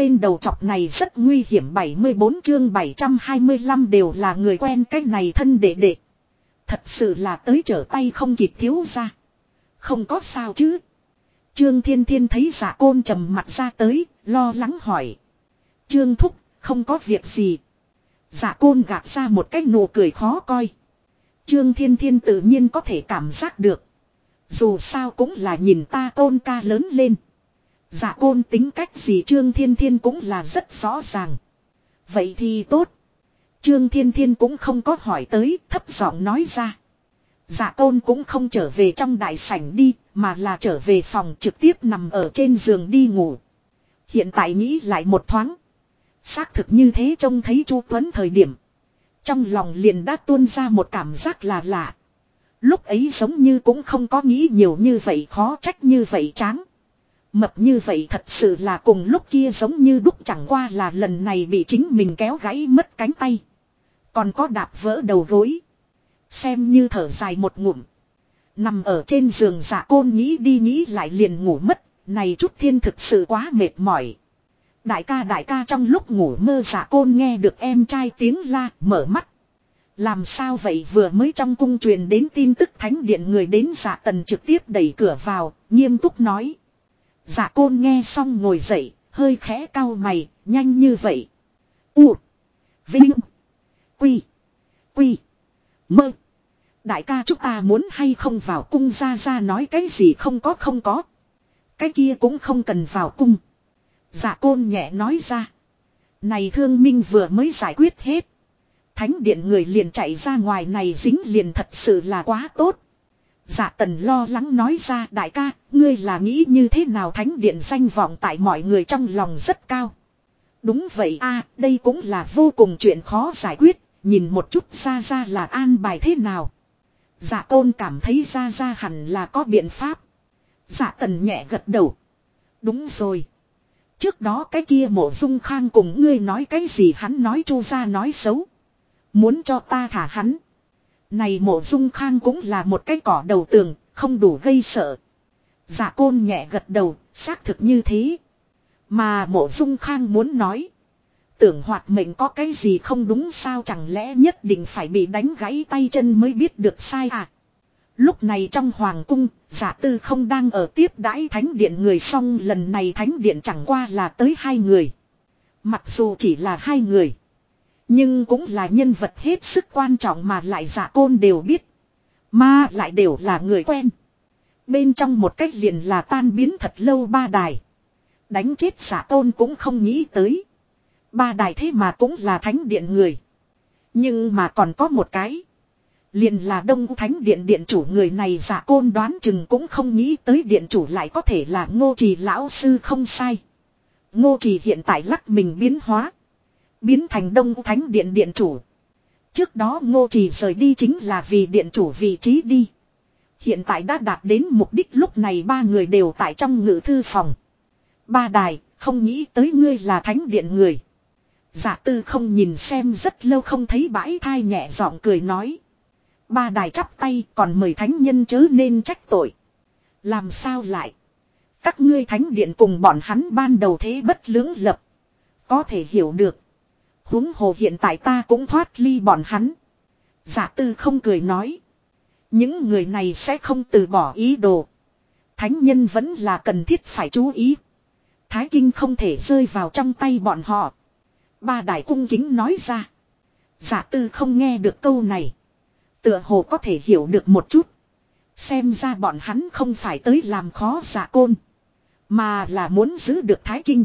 tên đầu chọc này rất nguy hiểm 74 chương 725 đều là người quen cách này thân đệ đệ. Thật sự là tới trở tay không kịp thiếu ra. Không có sao chứ. Trương Thiên Thiên thấy giả côn trầm mặt ra tới, lo lắng hỏi. Trương Thúc, không có việc gì. Giả côn gạt ra một cái nụ cười khó coi. Trương Thiên Thiên tự nhiên có thể cảm giác được. Dù sao cũng là nhìn ta tôn ca lớn lên. Dạ côn tính cách gì Trương Thiên Thiên cũng là rất rõ ràng. Vậy thì tốt. Trương Thiên Thiên cũng không có hỏi tới, thấp giọng nói ra. Dạ côn cũng không trở về trong đại sảnh đi, mà là trở về phòng trực tiếp nằm ở trên giường đi ngủ. Hiện tại nghĩ lại một thoáng. Xác thực như thế trông thấy Chu Tuấn thời điểm. Trong lòng liền đã tuôn ra một cảm giác là lạ. Lúc ấy giống như cũng không có nghĩ nhiều như vậy khó trách như vậy tráng. Mập như vậy thật sự là cùng lúc kia giống như đúc chẳng qua là lần này bị chính mình kéo gãy mất cánh tay. Còn có đạp vỡ đầu gối. Xem như thở dài một ngụm. Nằm ở trên giường giả côn nghĩ đi nghĩ lại liền ngủ mất. Này chút thiên thực sự quá mệt mỏi. Đại ca đại ca trong lúc ngủ mơ giả côn nghe được em trai tiếng la mở mắt. Làm sao vậy vừa mới trong cung truyền đến tin tức thánh điện người đến giả tần trực tiếp đẩy cửa vào, nghiêm túc nói. Giả côn nghe xong ngồi dậy, hơi khẽ cau mày, nhanh như vậy. U. Vinh. Quy. Quy. Mơ. Đại ca chúng ta muốn hay không vào cung ra ra nói cái gì không có không có. Cái kia cũng không cần vào cung. Giả côn nhẹ nói ra. Này thương minh vừa mới giải quyết hết. Thánh điện người liền chạy ra ngoài này dính liền thật sự là quá tốt. Dạ tần lo lắng nói ra đại ca, ngươi là nghĩ như thế nào thánh điện danh vọng tại mọi người trong lòng rất cao. Đúng vậy a đây cũng là vô cùng chuyện khó giải quyết, nhìn một chút ra ra là an bài thế nào. Dạ tôn cảm thấy ra ra hẳn là có biện pháp. Dạ tần nhẹ gật đầu. Đúng rồi. Trước đó cái kia mộ dung khang cùng ngươi nói cái gì hắn nói chu ra nói xấu. Muốn cho ta thả hắn. Này mộ dung khang cũng là một cái cỏ đầu tường, không đủ gây sợ. Giả côn nhẹ gật đầu, xác thực như thế. Mà mộ dung khang muốn nói. Tưởng hoạt mệnh có cái gì không đúng sao chẳng lẽ nhất định phải bị đánh gãy tay chân mới biết được sai à. Lúc này trong hoàng cung, giả tư không đang ở tiếp đãi thánh điện người xong lần này thánh điện chẳng qua là tới hai người. Mặc dù chỉ là hai người. Nhưng cũng là nhân vật hết sức quan trọng mà lại giả côn đều biết. Mà lại đều là người quen. Bên trong một cách liền là tan biến thật lâu ba đài. Đánh chết giả tôn cũng không nghĩ tới. Ba đài thế mà cũng là thánh điện người. Nhưng mà còn có một cái. Liền là đông thánh điện điện chủ người này giả côn đoán chừng cũng không nghĩ tới điện chủ lại có thể là ngô trì lão sư không sai. Ngô trì hiện tại lắc mình biến hóa. Biến thành đông thánh điện điện chủ. Trước đó ngô trì rời đi chính là vì điện chủ vị trí đi. Hiện tại đã đạt đến mục đích lúc này ba người đều tại trong ngự thư phòng. Ba đài, không nghĩ tới ngươi là thánh điện người. Giả tư không nhìn xem rất lâu không thấy bãi thai nhẹ giọng cười nói. Ba đài chắp tay còn mời thánh nhân chớ nên trách tội. Làm sao lại? Các ngươi thánh điện cùng bọn hắn ban đầu thế bất lưỡng lập. Có thể hiểu được huống hồ hiện tại ta cũng thoát ly bọn hắn. Giả tư không cười nói. Những người này sẽ không từ bỏ ý đồ. Thánh nhân vẫn là cần thiết phải chú ý. Thái kinh không thể rơi vào trong tay bọn họ. Ba đại cung kính nói ra. Giả tư không nghe được câu này. Tựa hồ có thể hiểu được một chút. Xem ra bọn hắn không phải tới làm khó giả côn. Mà là muốn giữ được thái kinh.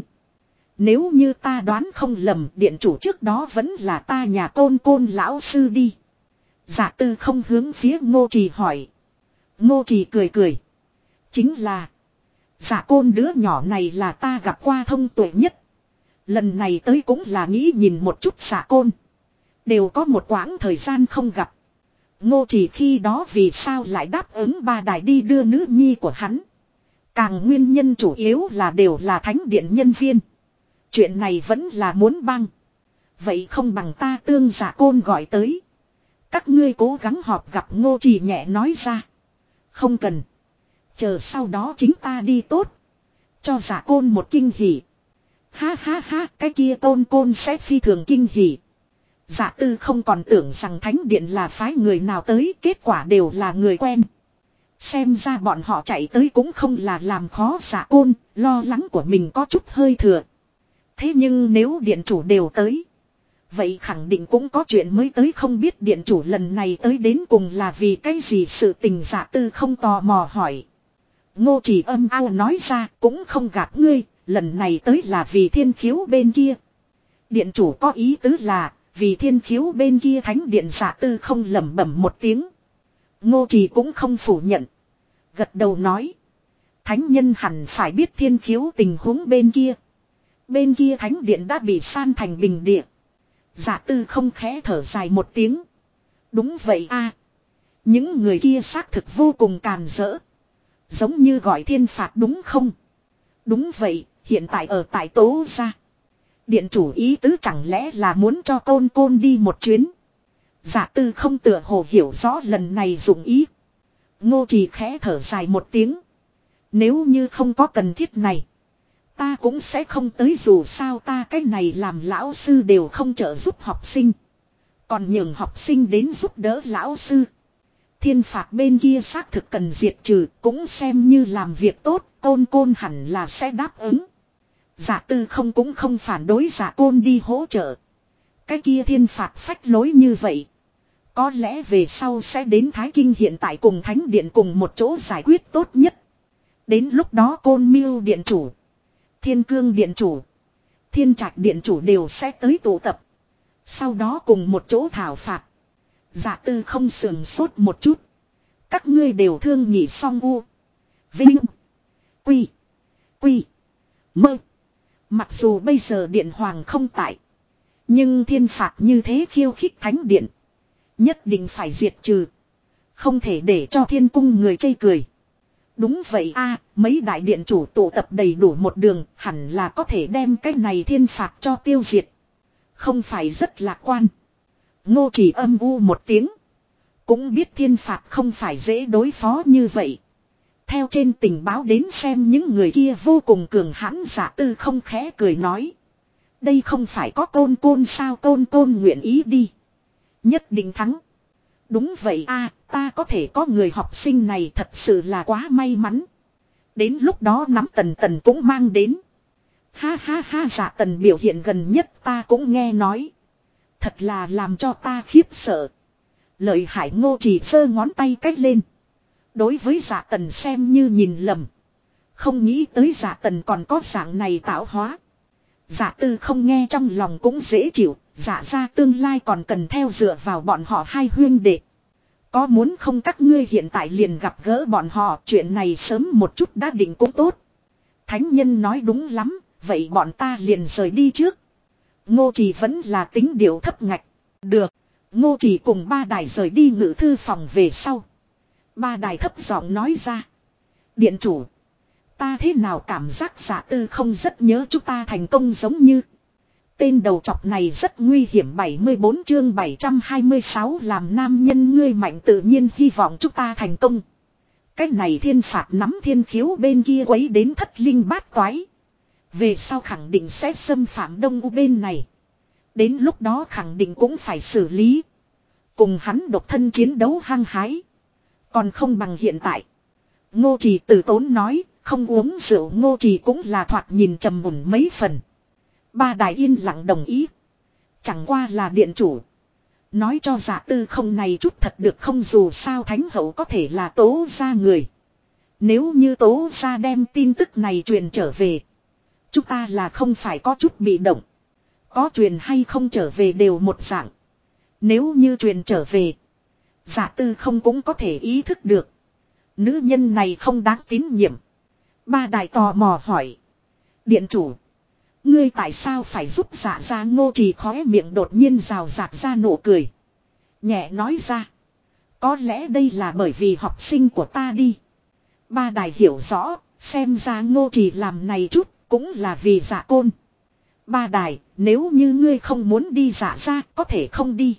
Nếu như ta đoán không lầm, điện chủ trước đó vẫn là ta nhà côn côn lão sư đi. Giả tư không hướng phía ngô trì hỏi. Ngô trì cười cười. Chính là. Giả côn đứa nhỏ này là ta gặp qua thông tuệ nhất. Lần này tới cũng là nghĩ nhìn một chút giả côn. Đều có một quãng thời gian không gặp. Ngô trì khi đó vì sao lại đáp ứng ba đại đi đưa nữ nhi của hắn. Càng nguyên nhân chủ yếu là đều là thánh điện nhân viên. Chuyện này vẫn là muốn băng. Vậy không bằng ta tương giả côn gọi tới. Các ngươi cố gắng họp gặp ngô trì nhẹ nói ra. Không cần. Chờ sau đó chính ta đi tốt. Cho giả côn một kinh hỉ. Ha ha ha, cái kia tôn côn sẽ phi thường kinh hỉ. giả tư không còn tưởng rằng thánh điện là phái người nào tới, kết quả đều là người quen. Xem ra bọn họ chạy tới cũng không là làm khó giả côn, lo lắng của mình có chút hơi thừa. Thế nhưng nếu điện chủ đều tới. Vậy khẳng định cũng có chuyện mới tới không biết điện chủ lần này tới đến cùng là vì cái gì sự tình giả tư không tò mò hỏi. Ngô chỉ âm ao nói ra cũng không gạt ngươi, lần này tới là vì thiên khiếu bên kia. Điện chủ có ý tứ là vì thiên khiếu bên kia thánh điện giả tư không lẩm bẩm một tiếng. Ngô chỉ cũng không phủ nhận. Gật đầu nói. Thánh nhân hẳn phải biết thiên khiếu tình huống bên kia. Bên kia thánh điện đã bị san thành bình địa. Giả tư không khẽ thở dài một tiếng. Đúng vậy a Những người kia xác thực vô cùng càn rỡ. Giống như gọi thiên phạt đúng không? Đúng vậy, hiện tại ở tại tố ra. Điện chủ ý tứ chẳng lẽ là muốn cho côn côn đi một chuyến. Giả tư không tựa hồ hiểu rõ lần này dụng ý. Ngô trì khẽ thở dài một tiếng. Nếu như không có cần thiết này. Ta cũng sẽ không tới dù sao ta cái này làm lão sư đều không trợ giúp học sinh. Còn nhường học sinh đến giúp đỡ lão sư. Thiên phạt bên kia xác thực cần diệt trừ cũng xem như làm việc tốt, côn côn hẳn là sẽ đáp ứng. Giả tư không cũng không phản đối giả côn đi hỗ trợ. Cái kia thiên phạt phách lối như vậy. Có lẽ về sau sẽ đến Thái Kinh hiện tại cùng Thánh Điện cùng một chỗ giải quyết tốt nhất. Đến lúc đó côn miêu điện chủ. Thiên cương điện chủ. Thiên trạch điện chủ đều sẽ tới tụ tập. Sau đó cùng một chỗ thảo phạt. Giả tư không sườn sốt một chút. Các ngươi đều thương nhị song u. Vinh. Quy. Quy. Mơ. Mặc dù bây giờ điện hoàng không tại. Nhưng thiên phạt như thế khiêu khích thánh điện. Nhất định phải diệt trừ. Không thể để cho thiên cung người chây cười. Đúng vậy a mấy đại điện chủ tụ tập đầy đủ một đường, hẳn là có thể đem cái này thiên phạt cho tiêu diệt. Không phải rất lạc quan. Ngô chỉ âm u một tiếng. Cũng biết thiên phạt không phải dễ đối phó như vậy. Theo trên tình báo đến xem những người kia vô cùng cường hãn giả tư không khẽ cười nói. Đây không phải có côn côn sao côn côn nguyện ý đi. Nhất định thắng. Đúng vậy a, ta có thể có người học sinh này thật sự là quá may mắn. Đến lúc đó nắm tần tần cũng mang đến. Ha ha ha giả tần biểu hiện gần nhất ta cũng nghe nói. Thật là làm cho ta khiếp sợ. Lợi hại ngô chỉ sơ ngón tay cách lên. Đối với giả tần xem như nhìn lầm. Không nghĩ tới giả tần còn có dạng này tạo hóa. Giả tư không nghe trong lòng cũng dễ chịu dạ ra tương lai còn cần theo dựa vào bọn họ hai huyên đệ. Có muốn không các ngươi hiện tại liền gặp gỡ bọn họ chuyện này sớm một chút đã định cũng tốt. Thánh nhân nói đúng lắm, vậy bọn ta liền rời đi trước. Ngô Trì vẫn là tính điệu thấp ngạch. Được, Ngô Trì cùng ba đài rời đi ngự thư phòng về sau. Ba đài thấp giọng nói ra. Điện chủ, ta thế nào cảm giác giả tư không rất nhớ chúng ta thành công giống như. Tên đầu chọc này rất nguy hiểm 74 chương 726 làm nam nhân ngươi mạnh tự nhiên hy vọng chúng ta thành công. Cách này thiên phạt nắm thiên khiếu bên kia quấy đến thất linh bát toái. Về sau khẳng định sẽ xâm phạm đông u bên này. Đến lúc đó khẳng định cũng phải xử lý. Cùng hắn độc thân chiến đấu hăng hái. Còn không bằng hiện tại. Ngô trì tử tốn nói, không uống rượu ngô trì cũng là thoạt nhìn trầm mùn mấy phần. Ba đại yên lặng đồng ý. Chẳng qua là điện chủ. Nói cho giả tư không này chút thật được không dù sao thánh hậu có thể là tố ra người. Nếu như tố ra đem tin tức này truyền trở về. Chúng ta là không phải có chút bị động. Có truyền hay không trở về đều một dạng. Nếu như truyền trở về. Giả tư không cũng có thể ý thức được. Nữ nhân này không đáng tín nhiệm. Ba đại tò mò hỏi. Điện chủ. Ngươi tại sao phải giúp dạ ra ngô trì khóe miệng đột nhiên rào rạc ra nụ cười. Nhẹ nói ra. Có lẽ đây là bởi vì học sinh của ta đi. Ba đài hiểu rõ, xem ra ngô trì làm này chút, cũng là vì dạ côn. Ba đài, nếu như ngươi không muốn đi dạ ra, có thể không đi.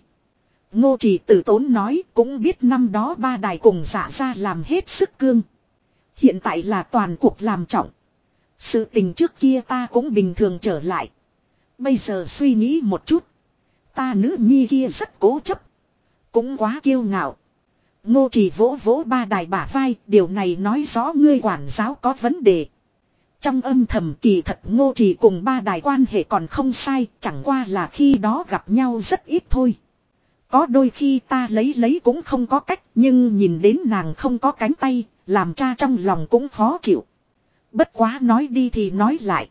Ngô trì tử tốn nói, cũng biết năm đó ba đài cùng dạ ra làm hết sức cương. Hiện tại là toàn cuộc làm trọng. Sự tình trước kia ta cũng bình thường trở lại. Bây giờ suy nghĩ một chút. Ta nữ nhi kia rất cố chấp. Cũng quá kiêu ngạo. Ngô chỉ vỗ vỗ ba đài bả vai. Điều này nói rõ ngươi quản giáo có vấn đề. Trong âm thầm kỳ thật ngô chỉ cùng ba đài quan hệ còn không sai. Chẳng qua là khi đó gặp nhau rất ít thôi. Có đôi khi ta lấy lấy cũng không có cách. Nhưng nhìn đến nàng không có cánh tay. Làm cha trong lòng cũng khó chịu. Bất quá nói đi thì nói lại.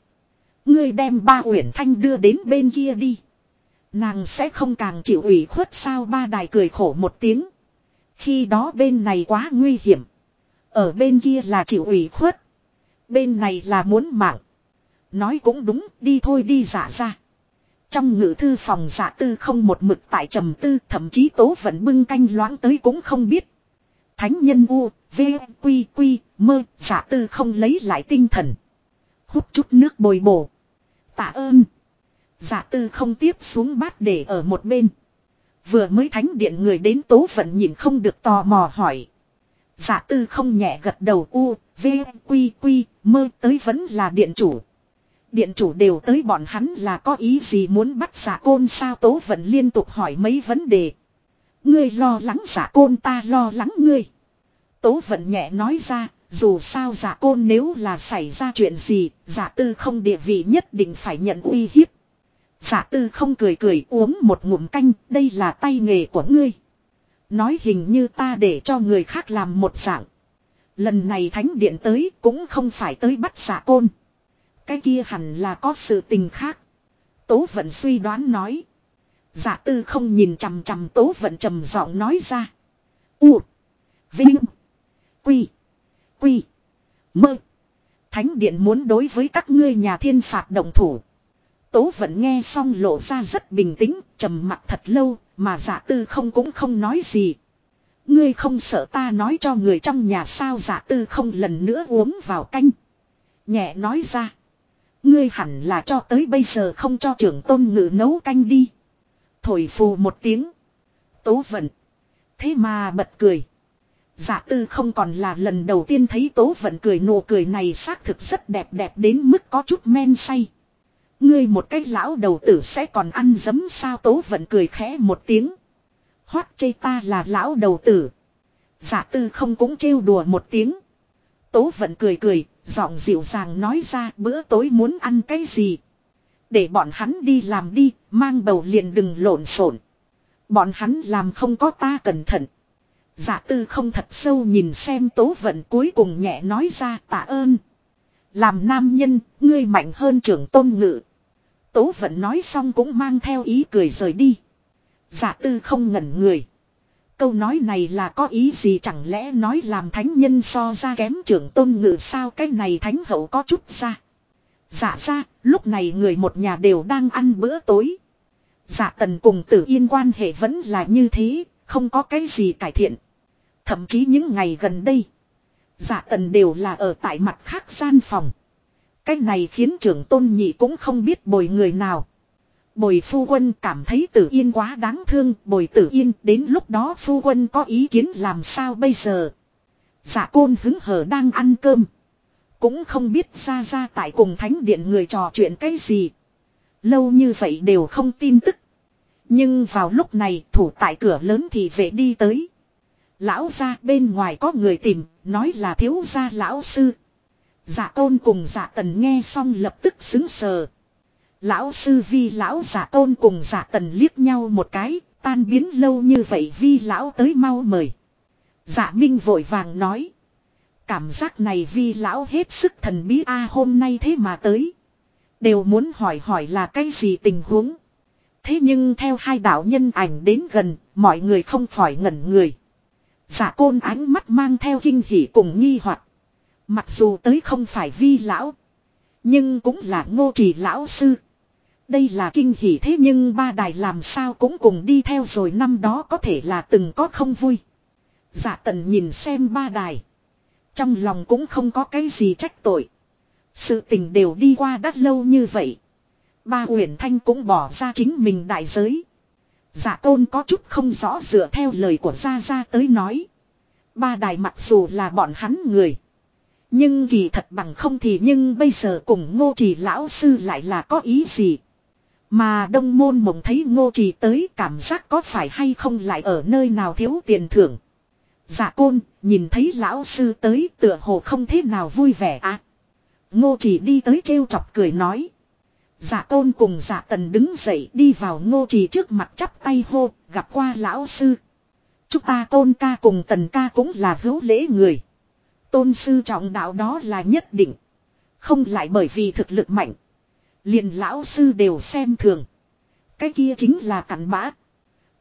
Ngươi đem ba uyển thanh đưa đến bên kia đi. Nàng sẽ không càng chịu ủy khuất sao ba đài cười khổ một tiếng. Khi đó bên này quá nguy hiểm. Ở bên kia là chịu ủy khuất. Bên này là muốn mạng. Nói cũng đúng, đi thôi, đi giả ra. Trong ngữ thư phòng giả tư không một mực tại trầm tư, thậm chí tố vẫn bưng canh loãng tới cũng không biết. Thánh nhân u, v, quy quy, mơ, giả tư không lấy lại tinh thần. Hút chút nước bồi bổ. Tạ ơn. Giả tư không tiếp xuống bát để ở một bên. Vừa mới thánh điện người đến tố vận nhìn không được tò mò hỏi. Giả tư không nhẹ gật đầu u, v, quy quy, mơ tới vẫn là điện chủ. Điện chủ đều tới bọn hắn là có ý gì muốn bắt giả côn sao tố vận liên tục hỏi mấy vấn đề. Ngươi lo lắng giả côn ta lo lắng ngươi. Tố vận nhẹ nói ra, dù sao giả côn nếu là xảy ra chuyện gì, giả tư không địa vị nhất định phải nhận uy hiếp. Giả tư không cười cười uống một ngụm canh, đây là tay nghề của ngươi. Nói hình như ta để cho người khác làm một dạng. Lần này thánh điện tới cũng không phải tới bắt giả côn. Cái kia hẳn là có sự tình khác. Tố vận suy đoán nói. Giả tư không nhìn chằm chằm tố vận trầm giọng nói ra. U. Vinh. Quy. Quy. Mơ. Thánh điện muốn đối với các ngươi nhà thiên phạt động thủ. Tố vận nghe xong lộ ra rất bình tĩnh, trầm mặt thật lâu, mà giả tư không cũng không nói gì. Ngươi không sợ ta nói cho người trong nhà sao giả tư không lần nữa uống vào canh. Nhẹ nói ra. Ngươi hẳn là cho tới bây giờ không cho trưởng tôn ngự nấu canh đi. Thổi phù một tiếng. Tố vận. Thế mà bật cười. Giả tư không còn là lần đầu tiên thấy tố vận cười nụ cười này xác thực rất đẹp đẹp đến mức có chút men say. Ngươi một cái lão đầu tử sẽ còn ăn dấm sao tố vận cười khẽ một tiếng. Hoát chê ta là lão đầu tử. Giả tư không cũng trêu đùa một tiếng. Tố vận cười cười, giọng dịu dàng nói ra bữa tối muốn ăn cái gì. Để bọn hắn đi làm đi, mang bầu liền đừng lộn xộn. Bọn hắn làm không có ta cẩn thận. Giả tư không thật sâu nhìn xem tố vận cuối cùng nhẹ nói ra tạ ơn. Làm nam nhân, ngươi mạnh hơn trưởng tôn ngự. Tố vận nói xong cũng mang theo ý cười rời đi. Giả tư không ngẩn người. Câu nói này là có ý gì chẳng lẽ nói làm thánh nhân so ra kém trưởng tôn ngự sao cái này thánh hậu có chút ra dạ ra, lúc này người một nhà đều đang ăn bữa tối. dạ tần cùng tử yên quan hệ vẫn là như thế, không có cái gì cải thiện. Thậm chí những ngày gần đây, dạ tần đều là ở tại mặt khác gian phòng. Cái này khiến trưởng tôn nhị cũng không biết bồi người nào. Bồi phu quân cảm thấy tử yên quá đáng thương, bồi tử yên đến lúc đó phu quân có ý kiến làm sao bây giờ. dạ côn hứng hở đang ăn cơm. Cũng không biết ra ra tại cùng thánh điện người trò chuyện cái gì. Lâu như vậy đều không tin tức. Nhưng vào lúc này thủ tại cửa lớn thì về đi tới. Lão ra bên ngoài có người tìm, nói là thiếu gia lão sư. Dạ tôn cùng dạ tần nghe xong lập tức xứng sờ. Lão sư vi lão dạ tôn cùng dạ tần liếc nhau một cái, tan biến lâu như vậy vi lão tới mau mời. Dạ minh vội vàng nói. Cảm giác này vi lão hết sức thần bí a hôm nay thế mà tới. Đều muốn hỏi hỏi là cái gì tình huống. Thế nhưng theo hai đạo nhân ảnh đến gần, mọi người không khỏi ngẩn người. Giả côn ánh mắt mang theo kinh hỉ cùng nghi hoặc Mặc dù tới không phải vi lão. Nhưng cũng là ngô trì lão sư. Đây là kinh hỉ thế nhưng ba đài làm sao cũng cùng đi theo rồi năm đó có thể là từng có không vui. Giả tần nhìn xem ba đài. Trong lòng cũng không có cái gì trách tội. Sự tình đều đi qua đã lâu như vậy. Ba Uyển Thanh cũng bỏ ra chính mình đại giới. Giả tôn có chút không rõ dựa theo lời của Gia Gia tới nói. Ba đài mặc dù là bọn hắn người. Nhưng kỳ thật bằng không thì nhưng bây giờ cùng ngô trì lão sư lại là có ý gì. Mà đông môn mộng thấy ngô trì tới cảm giác có phải hay không lại ở nơi nào thiếu tiền thưởng. Dạ côn, nhìn thấy lão sư tới tựa hồ không thế nào vui vẻ à. Ngô trì đi tới trêu chọc cười nói. Dạ tôn cùng dạ tần đứng dậy đi vào ngô trì trước mặt chắp tay hô, gặp qua lão sư. Chúng ta tôn ca cùng tần ca cũng là hữu lễ người. Tôn sư trọng đạo đó là nhất định. Không lại bởi vì thực lực mạnh. liền lão sư đều xem thường. Cái kia chính là cặn bã.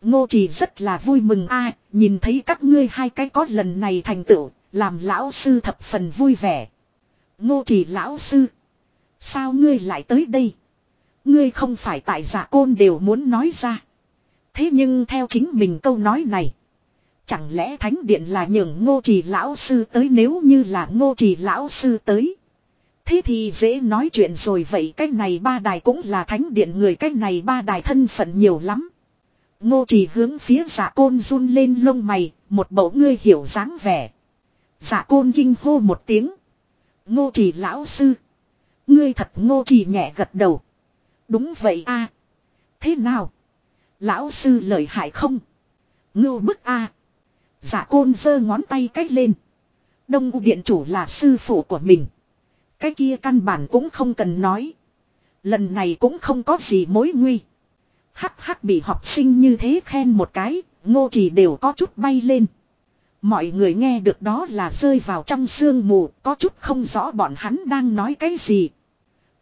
Ngô trì rất là vui mừng a nhìn thấy các ngươi hai cái có lần này thành tựu, làm lão sư thập phần vui vẻ. Ngô trì lão sư. Sao ngươi lại tới đây? Ngươi không phải tại giả côn đều muốn nói ra. Thế nhưng theo chính mình câu nói này. Chẳng lẽ thánh điện là nhường ngô trì lão sư tới nếu như là ngô trì lão sư tới. Thế thì dễ nói chuyện rồi vậy cái này ba đài cũng là thánh điện người cái này ba đài thân phận nhiều lắm. Ngô trì hướng phía giả côn run lên lông mày, một bầu ngươi hiểu dáng vẻ. Giả côn kinh hô một tiếng. Ngô trì lão sư. Ngươi thật ngô trì nhẹ gật đầu. Đúng vậy a Thế nào? Lão sư lợi hại không? Ngưu bức a Giả côn giơ ngón tay cách lên. Đông U Điện chủ là sư phụ của mình. Cái kia căn bản cũng không cần nói. Lần này cũng không có gì mối nguy. Hắc hắc bị học sinh như thế khen một cái, ngô chỉ đều có chút bay lên. Mọi người nghe được đó là rơi vào trong sương mù, có chút không rõ bọn hắn đang nói cái gì.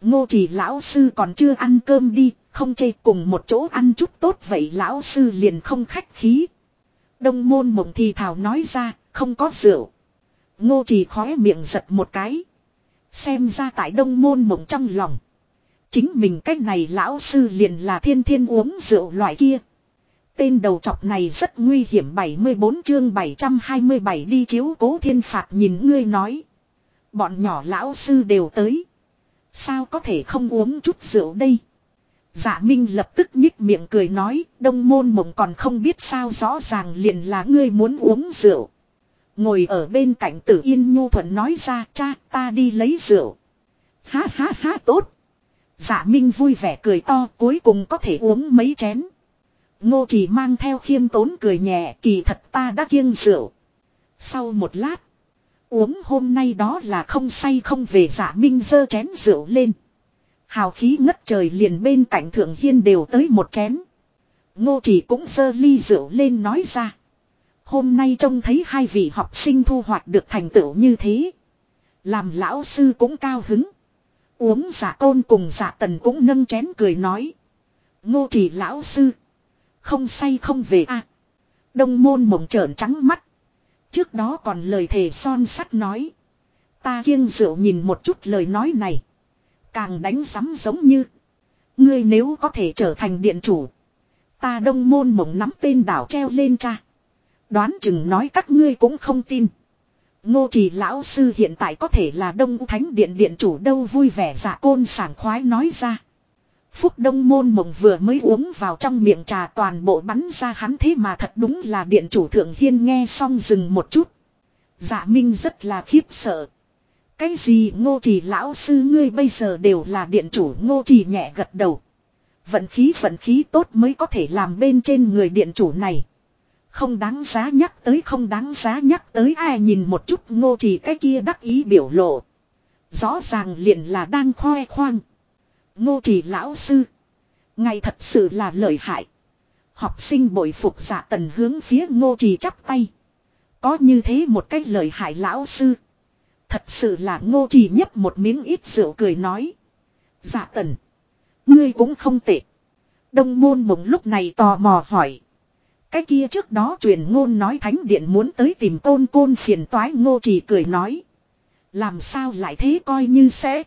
Ngô chỉ lão sư còn chưa ăn cơm đi, không chê cùng một chỗ ăn chút tốt vậy lão sư liền không khách khí. Đông môn mộng thì thảo nói ra, không có rượu. Ngô chỉ khóe miệng giật một cái. Xem ra tại đông môn mộng trong lòng. Chính mình cách này lão sư liền là thiên thiên uống rượu loại kia. Tên đầu trọc này rất nguy hiểm 74 chương 727 đi chiếu cố thiên phạt nhìn ngươi nói. Bọn nhỏ lão sư đều tới. Sao có thể không uống chút rượu đây? Dạ Minh lập tức nhích miệng cười nói, đông môn mộng còn không biết sao rõ ràng liền là ngươi muốn uống rượu. Ngồi ở bên cạnh tử yên nhu thuận nói ra, cha, ta đi lấy rượu. Ha ha ha tốt. Dạ Minh vui vẻ cười to, cuối cùng có thể uống mấy chén. Ngô chỉ mang theo khiêm tốn cười nhẹ, kỳ thật ta đã kiêng rượu. Sau một lát, uống hôm nay đó là không say không về dạ Minh dơ chén rượu lên. Hào khí ngất trời liền bên cạnh thượng hiên đều tới một chén. Ngô chỉ cũng dơ ly rượu lên nói ra. Hôm nay trông thấy hai vị học sinh thu hoạch được thành tựu như thế. Làm lão sư cũng cao hứng. Uống giả côn cùng giả tần cũng nâng chén cười nói. Ngô chỉ lão sư. Không say không về a Đông môn mộng trợn trắng mắt. Trước đó còn lời thề son sắt nói. Ta kiêng rượu nhìn một chút lời nói này. Càng đánh sắm giống như. Ngươi nếu có thể trở thành điện chủ. Ta đông môn mộng nắm tên đảo treo lên cha. Đoán chừng nói các ngươi cũng không tin. Ngô trì lão sư hiện tại có thể là đông thánh điện điện chủ đâu vui vẻ dạ côn sảng khoái nói ra. Phúc đông môn mộng vừa mới uống vào trong miệng trà toàn bộ bắn ra hắn thế mà thật đúng là điện chủ thượng hiên nghe xong dừng một chút. Dạ minh rất là khiếp sợ. Cái gì ngô trì lão sư ngươi bây giờ đều là điện chủ ngô trì nhẹ gật đầu. Vận khí vận khí tốt mới có thể làm bên trên người điện chủ này. Không đáng giá nhắc tới, không đáng giá nhắc tới ai nhìn một chút ngô chỉ cái kia đắc ý biểu lộ. Rõ ràng liền là đang khoe khoang. Ngô chỉ lão sư. Ngày thật sự là lợi hại. Học sinh bội phục giả tần hướng phía ngô chỉ chắp tay. Có như thế một cách lợi hại lão sư. Thật sự là ngô chỉ nhấp một miếng ít rượu cười nói. giả tần. Ngươi cũng không tệ. Đông môn mộng lúc này tò mò hỏi. Cái kia trước đó truyền ngôn nói thánh điện muốn tới tìm côn côn phiền toái, ngô Chỉ cười nói. Làm sao lại thế coi như sẽ.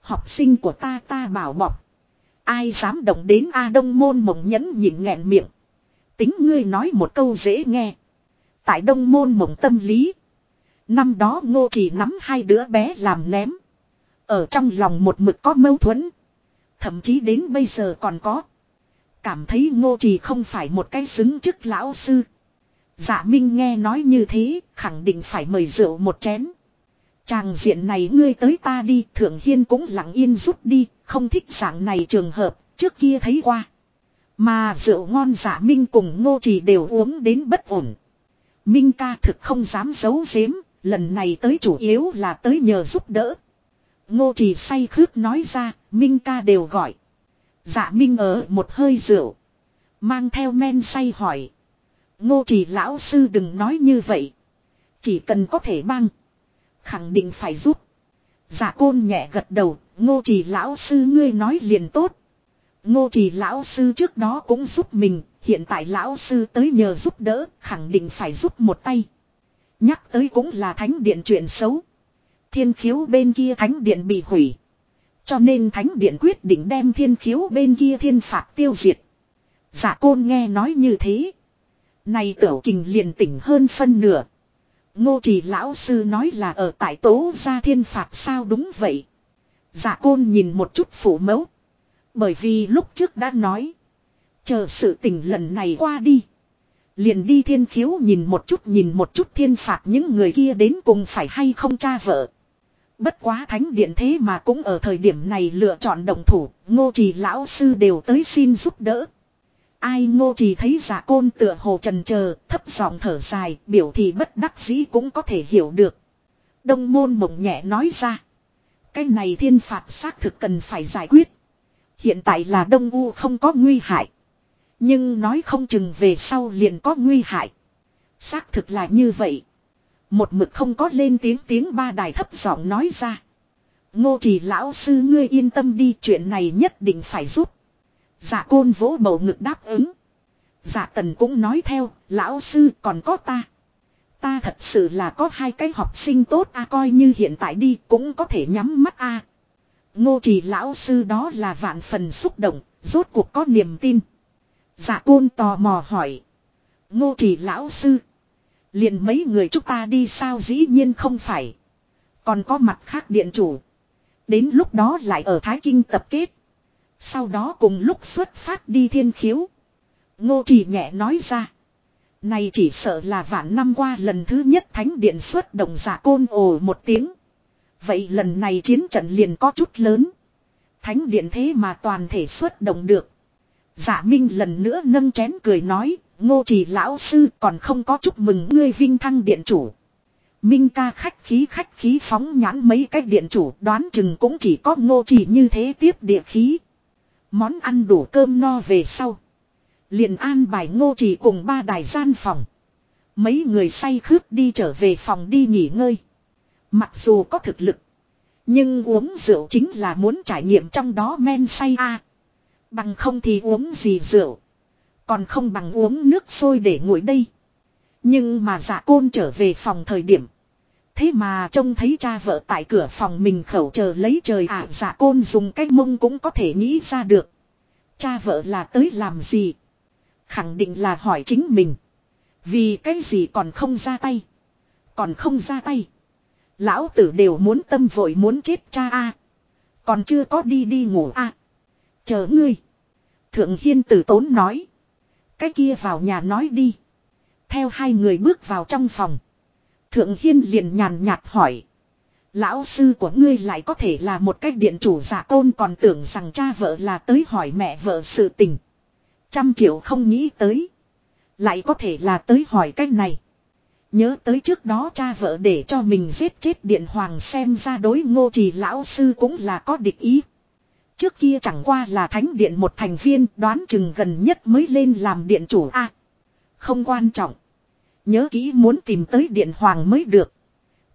Học sinh của ta ta bảo bọc. Ai dám động đến A Đông môn mộng nhẫn nhịn nghẹn miệng. Tính ngươi nói một câu dễ nghe. Tại Đông môn mộng tâm lý. Năm đó ngô chỉ nắm hai đứa bé làm ném. Ở trong lòng một mực có mâu thuẫn. Thậm chí đến bây giờ còn có. Cảm thấy ngô trì không phải một cái xứng chức lão sư. Dạ Minh nghe nói như thế, khẳng định phải mời rượu một chén. Chàng diện này ngươi tới ta đi, thượng hiên cũng lặng yên rút đi, không thích dạng này trường hợp, trước kia thấy qua. Mà rượu ngon giả Minh cùng ngô trì đều uống đến bất ổn. Minh ca thực không dám giấu giếm, lần này tới chủ yếu là tới nhờ giúp đỡ. Ngô trì say khướt nói ra, Minh ca đều gọi. Dạ Minh ở một hơi rượu. Mang theo men say hỏi. Ngô trì lão sư đừng nói như vậy. Chỉ cần có thể băng. Khẳng định phải giúp. Dạ côn nhẹ gật đầu, ngô trì lão sư ngươi nói liền tốt. Ngô trì lão sư trước đó cũng giúp mình, hiện tại lão sư tới nhờ giúp đỡ, khẳng định phải giúp một tay. Nhắc tới cũng là thánh điện chuyện xấu. Thiên khiếu bên kia thánh điện bị hủy. Cho nên thánh điện quyết định đem thiên khiếu bên kia thiên phạt tiêu diệt. Giả dạ côn nghe nói như thế. Này tiểu kình liền tỉnh hơn phân nửa. Ngô trì lão sư nói là ở tại tố gia thiên phạt sao đúng vậy. Giả dạ côn nhìn một chút phủ mẫu. Bởi vì lúc trước đã nói. Chờ sự tình lần này qua đi. Liền đi thiên khiếu nhìn một chút, nhìn một chút thiên phạt những người kia đến cùng phải hay không cha vợ. Bất quá thánh điện thế mà cũng ở thời điểm này lựa chọn đồng thủ, ngô trì lão sư đều tới xin giúp đỡ. Ai ngô trì thấy giả côn tựa hồ trần chờ thấp giọng thở dài, biểu thì bất đắc dĩ cũng có thể hiểu được. Đông môn mộng nhẹ nói ra. Cái này thiên phạt xác thực cần phải giải quyết. Hiện tại là Đông U không có nguy hại. Nhưng nói không chừng về sau liền có nguy hại. Xác thực là như vậy. Một mực không có lên tiếng tiếng ba đài thấp giọng nói ra. Ngô trì lão sư ngươi yên tâm đi chuyện này nhất định phải giúp. Dạ côn vỗ bầu ngực đáp ứng. Dạ tần cũng nói theo, lão sư còn có ta. Ta thật sự là có hai cái học sinh tốt a coi như hiện tại đi cũng có thể nhắm mắt a. Ngô trì lão sư đó là vạn phần xúc động, rốt cuộc có niềm tin. Dạ côn tò mò hỏi. Ngô trì lão sư. Liền mấy người chúng ta đi sao dĩ nhiên không phải. Còn có mặt khác điện chủ. Đến lúc đó lại ở Thái Kinh tập kết. Sau đó cùng lúc xuất phát đi thiên khiếu. Ngô Chỉ nhẹ nói ra. Này chỉ sợ là vạn năm qua lần thứ nhất thánh điện xuất động giả côn ồ một tiếng. Vậy lần này chiến trận liền có chút lớn. Thánh điện thế mà toàn thể xuất động được. Giả Minh lần nữa nâng chén cười nói, ngô trì lão sư còn không có chúc mừng ngươi vinh thăng điện chủ. Minh ca khách khí khách khí phóng nhãn mấy cái điện chủ, đoán chừng cũng chỉ có ngô trì như thế tiếp địa khí. Món ăn đủ cơm no về sau. Liền an bài ngô trì cùng ba đài gian phòng. Mấy người say khướt đi trở về phòng đi nghỉ ngơi. Mặc dù có thực lực. Nhưng uống rượu chính là muốn trải nghiệm trong đó men say a. Bằng không thì uống gì rượu. Còn không bằng uống nước sôi để nguội đây. Nhưng mà dạ côn trở về phòng thời điểm. Thế mà trông thấy cha vợ tại cửa phòng mình khẩu chờ lấy trời ạ à, dạ côn dùng cái mông cũng có thể nghĩ ra được. Cha vợ là tới làm gì? Khẳng định là hỏi chính mình. Vì cái gì còn không ra tay? Còn không ra tay. Lão tử đều muốn tâm vội muốn chết cha a Còn chưa có đi đi ngủ a Chờ ngươi. Thượng Hiên tử tốn nói. Cái kia vào nhà nói đi. Theo hai người bước vào trong phòng. Thượng Hiên liền nhàn nhạt hỏi. Lão sư của ngươi lại có thể là một cách điện chủ giả côn, còn tưởng rằng cha vợ là tới hỏi mẹ vợ sự tình. Trăm triệu không nghĩ tới. Lại có thể là tới hỏi cách này. Nhớ tới trước đó cha vợ để cho mình giết chết điện hoàng xem ra đối ngô trì lão sư cũng là có địch ý. Trước kia chẳng qua là thánh điện một thành viên, đoán chừng gần nhất mới lên làm điện chủ a Không quan trọng. Nhớ kỹ muốn tìm tới điện hoàng mới được.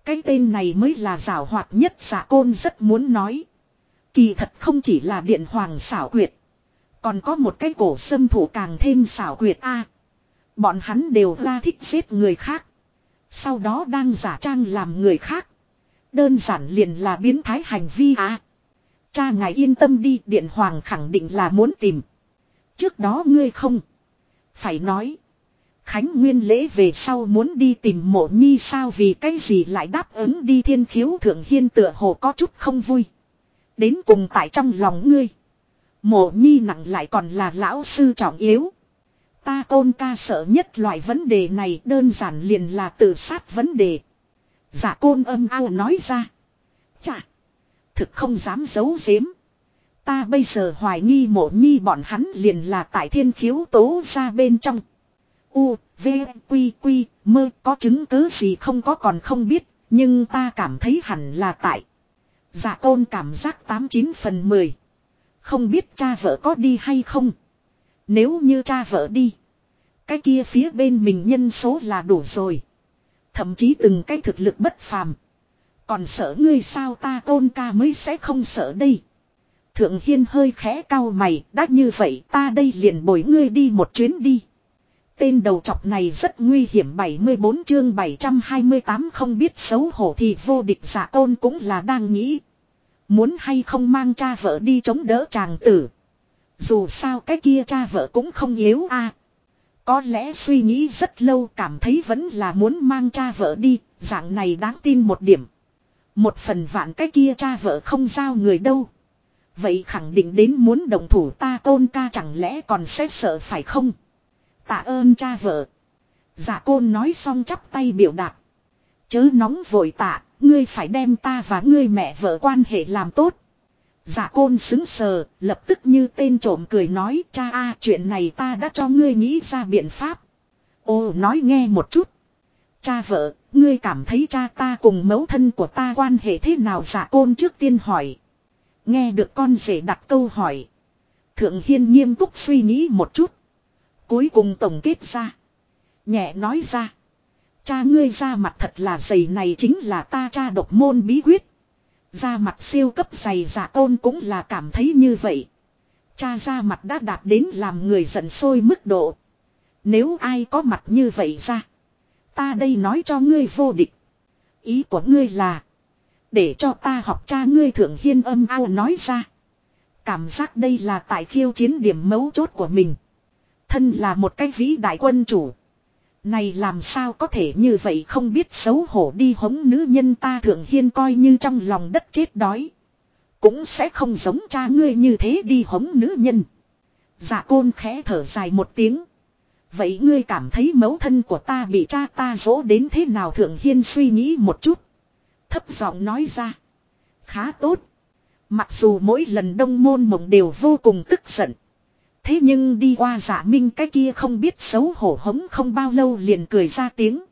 Cái tên này mới là giảo hoạt nhất giả côn rất muốn nói. Kỳ thật không chỉ là điện hoàng xảo quyệt. Còn có một cái cổ xâm thủ càng thêm xảo quyệt a Bọn hắn đều ra thích giết người khác. Sau đó đang giả trang làm người khác. Đơn giản liền là biến thái hành vi à. Cha ngài yên tâm đi, điện hoàng khẳng định là muốn tìm. Trước đó ngươi không. Phải nói. Khánh Nguyên lễ về sau muốn đi tìm mộ nhi sao vì cái gì lại đáp ứng đi thiên khiếu thượng hiên tựa hồ có chút không vui. Đến cùng tại trong lòng ngươi. Mộ nhi nặng lại còn là lão sư trọng yếu. Ta tôn ca sợ nhất loại vấn đề này, đơn giản liền là tự sát vấn đề. Dạ côn âm ao nói ra. Chà. Thực không dám giấu giếm. Ta bây giờ hoài nghi mộ nhi bọn hắn liền là tại thiên khiếu tố ra bên trong. U, V, Quy, Quy, mơ có chứng cứ gì không có còn không biết. Nhưng ta cảm thấy hẳn là tại. Dạ tôn cảm giác 89 phần 10. Không biết cha vợ có đi hay không. Nếu như cha vợ đi. Cái kia phía bên mình nhân số là đủ rồi. Thậm chí từng cái thực lực bất phàm. Còn sợ ngươi sao ta tôn ca mới sẽ không sợ đây. Thượng Hiên hơi khẽ cau mày, đã như vậy ta đây liền bồi ngươi đi một chuyến đi. Tên đầu chọc này rất nguy hiểm 74 chương 728 không biết xấu hổ thì vô địch giả tôn cũng là đang nghĩ. Muốn hay không mang cha vợ đi chống đỡ chàng tử. Dù sao cái kia cha vợ cũng không yếu a. Có lẽ suy nghĩ rất lâu cảm thấy vẫn là muốn mang cha vợ đi, dạng này đáng tin một điểm. Một phần vạn cái kia cha vợ không giao người đâu. Vậy khẳng định đến muốn đồng thủ ta tôn ca chẳng lẽ còn sẽ sợ phải không? Tạ ơn cha vợ. Giả côn nói xong chắp tay biểu đạt. Chớ nóng vội tạ, ngươi phải đem ta và ngươi mẹ vợ quan hệ làm tốt. Giả côn xứng sờ, lập tức như tên trộm cười nói cha a chuyện này ta đã cho ngươi nghĩ ra biện pháp. Ô nói nghe một chút. Cha vợ, ngươi cảm thấy cha ta cùng mẫu thân của ta quan hệ thế nào giả côn trước tiên hỏi. Nghe được con rể đặt câu hỏi. Thượng Hiên nghiêm túc suy nghĩ một chút. Cuối cùng tổng kết ra. Nhẹ nói ra. Cha ngươi ra mặt thật là dày này chính là ta cha độc môn bí quyết. Ra mặt siêu cấp dày giả côn cũng là cảm thấy như vậy. Cha ra mặt đã đạt đến làm người giận sôi mức độ. Nếu ai có mặt như vậy ra. Ta đây nói cho ngươi vô địch. Ý của ngươi là. Để cho ta học cha ngươi thượng hiên âm ao nói ra. Cảm giác đây là tại khiêu chiến điểm mấu chốt của mình. Thân là một cái vĩ đại quân chủ. Này làm sao có thể như vậy không biết xấu hổ đi hống nữ nhân ta thượng hiên coi như trong lòng đất chết đói. Cũng sẽ không giống cha ngươi như thế đi hống nữ nhân. Dạ côn khẽ thở dài một tiếng. Vậy ngươi cảm thấy mẫu thân của ta bị cha ta dỗ đến thế nào thượng hiên suy nghĩ một chút. Thấp giọng nói ra. Khá tốt. Mặc dù mỗi lần đông môn mộng đều vô cùng tức giận. Thế nhưng đi qua giả minh cái kia không biết xấu hổ hống không bao lâu liền cười ra tiếng.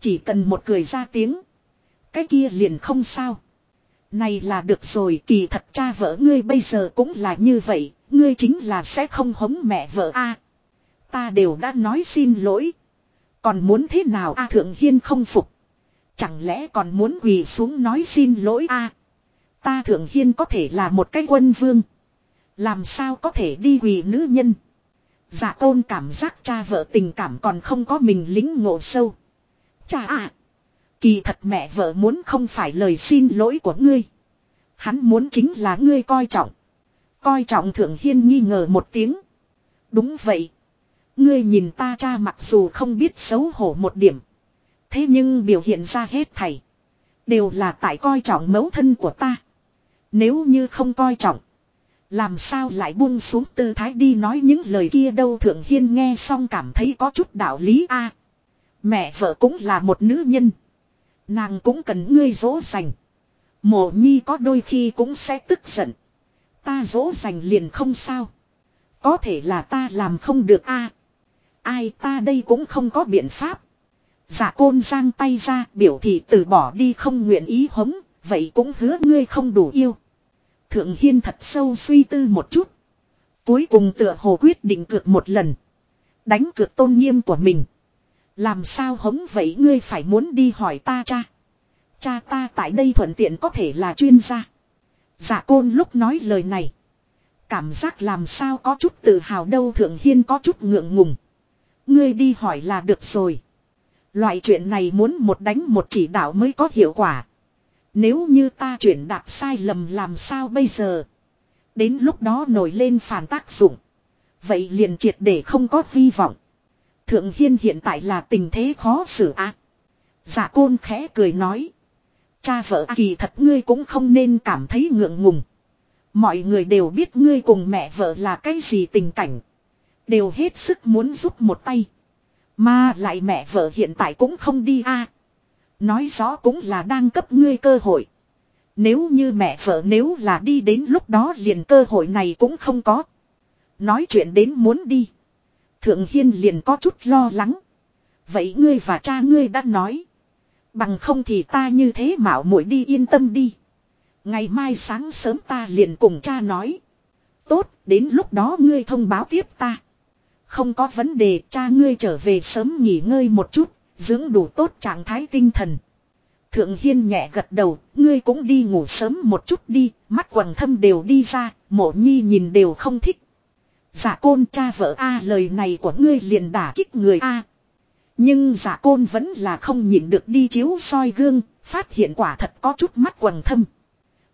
Chỉ cần một cười ra tiếng. Cái kia liền không sao. Này là được rồi, kỳ thật cha vợ ngươi bây giờ cũng là như vậy. Ngươi chính là sẽ không hống mẹ vợ a Ta đều đã nói xin lỗi. Còn muốn thế nào a thượng hiên không phục. Chẳng lẽ còn muốn quỳ xuống nói xin lỗi a Ta thượng hiên có thể là một cái quân vương. Làm sao có thể đi quỳ nữ nhân. Giả tôn cảm giác cha vợ tình cảm còn không có mình lính ngộ sâu. Cha ạ. kỳ thật mẹ vợ muốn không phải lời xin lỗi của ngươi. Hắn muốn chính là ngươi coi trọng. Coi trọng thượng hiên nghi ngờ một tiếng. Đúng vậy. Ngươi nhìn ta cha mặc dù không biết xấu hổ một điểm. Thế nhưng biểu hiện ra hết thảy. Đều là tại coi trọng mẫu thân của ta. Nếu như không coi trọng. Làm sao lại buông xuống tư thái đi nói những lời kia đâu Thượng Hiên nghe xong cảm thấy có chút đạo lý a à, Mẹ vợ cũng là một nữ nhân. Nàng cũng cần ngươi dỗ dành. Mộ nhi có đôi khi cũng sẽ tức giận. Ta dỗ dành liền không sao. Có thể là ta làm không được a à, Ai ta đây cũng không có biện pháp. Giả côn giang tay ra, biểu thị từ bỏ đi không nguyện ý hống. Vậy cũng hứa ngươi không đủ yêu. Thượng Hiên thật sâu suy tư một chút. Cuối cùng tựa hồ quyết định cược một lần. Đánh cược tôn nghiêm của mình. Làm sao hống vậy ngươi phải muốn đi hỏi ta cha. Cha ta tại đây thuận tiện có thể là chuyên gia. Dạ côn lúc nói lời này. Cảm giác làm sao có chút tự hào đâu Thượng Hiên có chút ngượng ngùng. Ngươi đi hỏi là được rồi. Loại chuyện này muốn một đánh một chỉ đạo mới có hiệu quả. Nếu như ta chuyển đạt sai lầm làm sao bây giờ? Đến lúc đó nổi lên phản tác dụng. Vậy liền triệt để không có hy vọng. Thượng Hiên hiện tại là tình thế khó xử á. Giả Dạ côn khẽ cười nói. Cha vợ kỳ thật ngươi cũng không nên cảm thấy ngượng ngùng. Mọi người đều biết ngươi cùng mẹ vợ là cái gì tình cảnh. Đều hết sức muốn giúp một tay. Mà lại mẹ vợ hiện tại cũng không đi a Nói rõ cũng là đang cấp ngươi cơ hội. Nếu như mẹ vợ nếu là đi đến lúc đó liền cơ hội này cũng không có. Nói chuyện đến muốn đi. Thượng Hiên liền có chút lo lắng. Vậy ngươi và cha ngươi đã nói. Bằng không thì ta như thế mạo muội đi yên tâm đi. Ngày mai sáng sớm ta liền cùng cha nói. Tốt, đến lúc đó ngươi thông báo tiếp ta. Không có vấn đề, cha ngươi trở về sớm nghỉ ngơi một chút, dưỡng đủ tốt trạng thái tinh thần. Thượng Hiên nhẹ gật đầu, ngươi cũng đi ngủ sớm một chút đi, mắt quần thâm đều đi ra, mộ nhi nhìn đều không thích. Giả côn cha vợ A lời này của ngươi liền đả kích người A. Nhưng giả côn vẫn là không nhịn được đi chiếu soi gương, phát hiện quả thật có chút mắt quần thâm.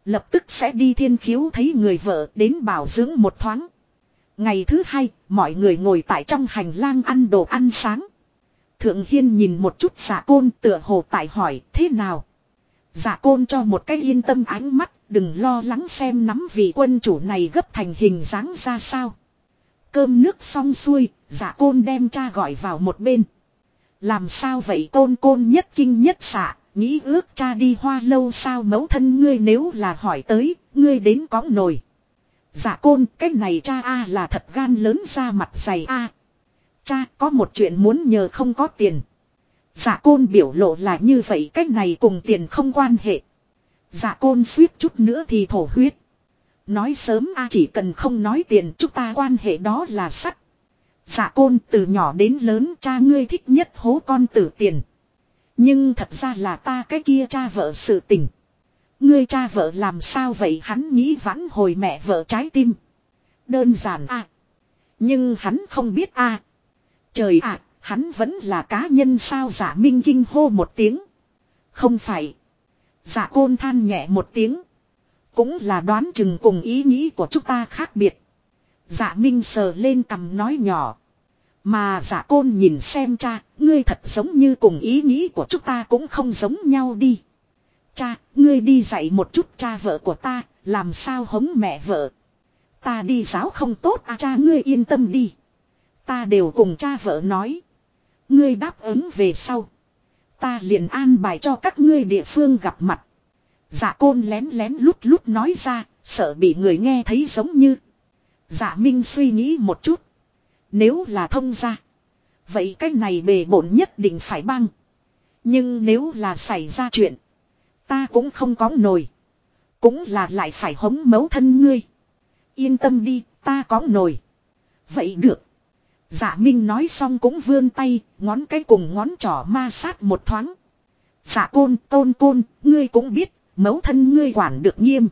Lập tức sẽ đi thiên khiếu thấy người vợ đến bảo dưỡng một thoáng. Ngày thứ hai, mọi người ngồi tại trong hành lang ăn đồ ăn sáng. Thượng Hiên nhìn một chút giả côn tựa hồ tại hỏi thế nào. Giả côn cho một cái yên tâm ánh mắt, đừng lo lắng xem nắm vị quân chủ này gấp thành hình dáng ra sao. Cơm nước xong xuôi, giả côn đem cha gọi vào một bên. Làm sao vậy côn côn nhất kinh nhất xạ, nghĩ ước cha đi hoa lâu sao mẫu thân ngươi nếu là hỏi tới, ngươi đến có nồi. Giả côn, cái này cha A là thật gan lớn ra mặt dày A. Cha, có một chuyện muốn nhờ không có tiền. Giả côn biểu lộ là như vậy, cái này cùng tiền không quan hệ. Giả côn suýt chút nữa thì thổ huyết. Nói sớm a chỉ cần không nói tiền chúng ta quan hệ đó là sắt. Giả côn từ nhỏ đến lớn cha ngươi thích nhất hố con tử tiền. Nhưng thật ra là ta cái kia cha vợ sự tình. Ngươi cha vợ làm sao vậy hắn nghĩ vãn hồi mẹ vợ trái tim. Đơn giản à Nhưng hắn không biết à Trời ạ, hắn vẫn là cá nhân sao giả minh kinh hô một tiếng. Không phải. Giả côn than nhẹ một tiếng. Cũng là đoán chừng cùng ý nghĩ của chúng ta khác biệt. Giả minh sờ lên cầm nói nhỏ. Mà giả côn nhìn xem cha, ngươi thật giống như cùng ý nghĩ của chúng ta cũng không giống nhau đi. Cha, ngươi đi dạy một chút cha vợ của ta, làm sao hống mẹ vợ. Ta đi giáo không tốt à cha ngươi yên tâm đi. Ta đều cùng cha vợ nói. Ngươi đáp ứng về sau. Ta liền an bài cho các ngươi địa phương gặp mặt. Dạ côn lén lén lút lút nói ra, sợ bị người nghe thấy giống như. Dạ Minh suy nghĩ một chút. Nếu là thông ra. Vậy cái này bề bổn nhất định phải băng. Nhưng nếu là xảy ra chuyện. Ta cũng không có nồi. Cũng là lại phải hống mấu thân ngươi. Yên tâm đi, ta có nồi. Vậy được. Dạ Minh nói xong cũng vươn tay, ngón cái cùng ngón trỏ ma sát một thoáng. Dạ côn, tôn côn, ngươi cũng biết, mấu thân ngươi quản được nghiêm.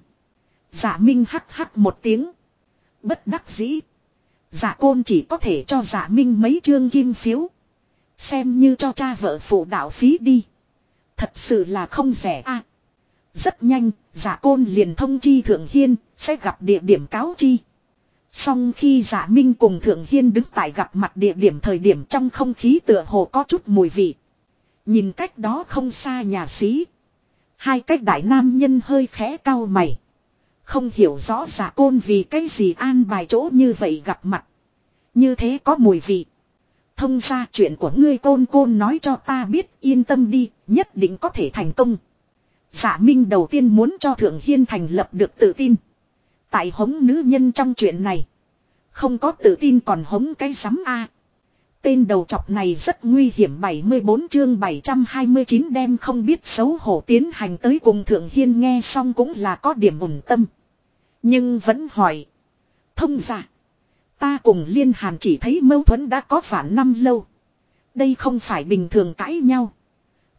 Dạ Minh hắc hắc một tiếng. Bất đắc dĩ. Dạ côn chỉ có thể cho dạ Minh mấy chương kim phiếu. Xem như cho cha vợ phụ đạo phí đi. Thật sự là không rẻ a. À, rất nhanh, giả côn liền thông chi thượng hiên, sẽ gặp địa điểm cáo chi. song khi giả minh cùng Thượng Hiên đứng tại gặp mặt địa điểm thời điểm trong không khí tựa hồ có chút mùi vị. Nhìn cách đó không xa nhà sĩ, Hai cách đại nam nhân hơi khẽ cao mày. Không hiểu rõ giả côn vì cái gì an bài chỗ như vậy gặp mặt. Như thế có mùi vị. Thông ra chuyện của ngươi côn côn nói cho ta biết yên tâm đi, nhất định có thể thành công. Giả minh đầu tiên muốn cho Thượng Hiên thành lập được tự tin. Tại hống nữ nhân trong chuyện này. Không có tự tin còn hống cái sắm A. Tên đầu chọc này rất nguy hiểm 74 chương 729 đem không biết xấu hổ tiến hành tới cùng Thượng Hiên nghe xong cũng là có điểm ủng tâm. Nhưng vẫn hỏi. Thông giả. Ta cùng Liên Hàn chỉ thấy mâu thuẫn đã có phản năm lâu. Đây không phải bình thường cãi nhau.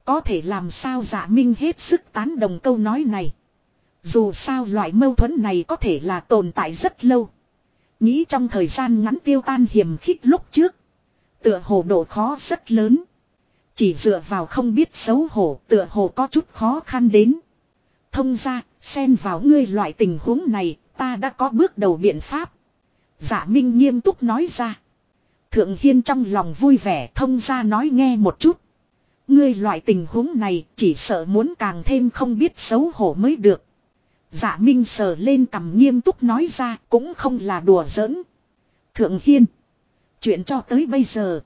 Có thể làm sao giả minh hết sức tán đồng câu nói này. Dù sao loại mâu thuẫn này có thể là tồn tại rất lâu. Nghĩ trong thời gian ngắn tiêu tan hiểm khích lúc trước. Tựa hồ độ khó rất lớn. Chỉ dựa vào không biết xấu hổ tựa hồ có chút khó khăn đến. Thông ra, xen vào ngươi loại tình huống này, ta đã có bước đầu biện pháp. Giả Minh nghiêm túc nói ra. Thượng Hiên trong lòng vui vẻ, thông ra nói nghe một chút. Ngươi loại tình huống này, chỉ sợ muốn càng thêm không biết xấu hổ mới được. Dạ Minh sờ lên cầm nghiêm túc nói ra, cũng không là đùa giỡn. Thượng Hiên. Chuyện cho tới bây giờ.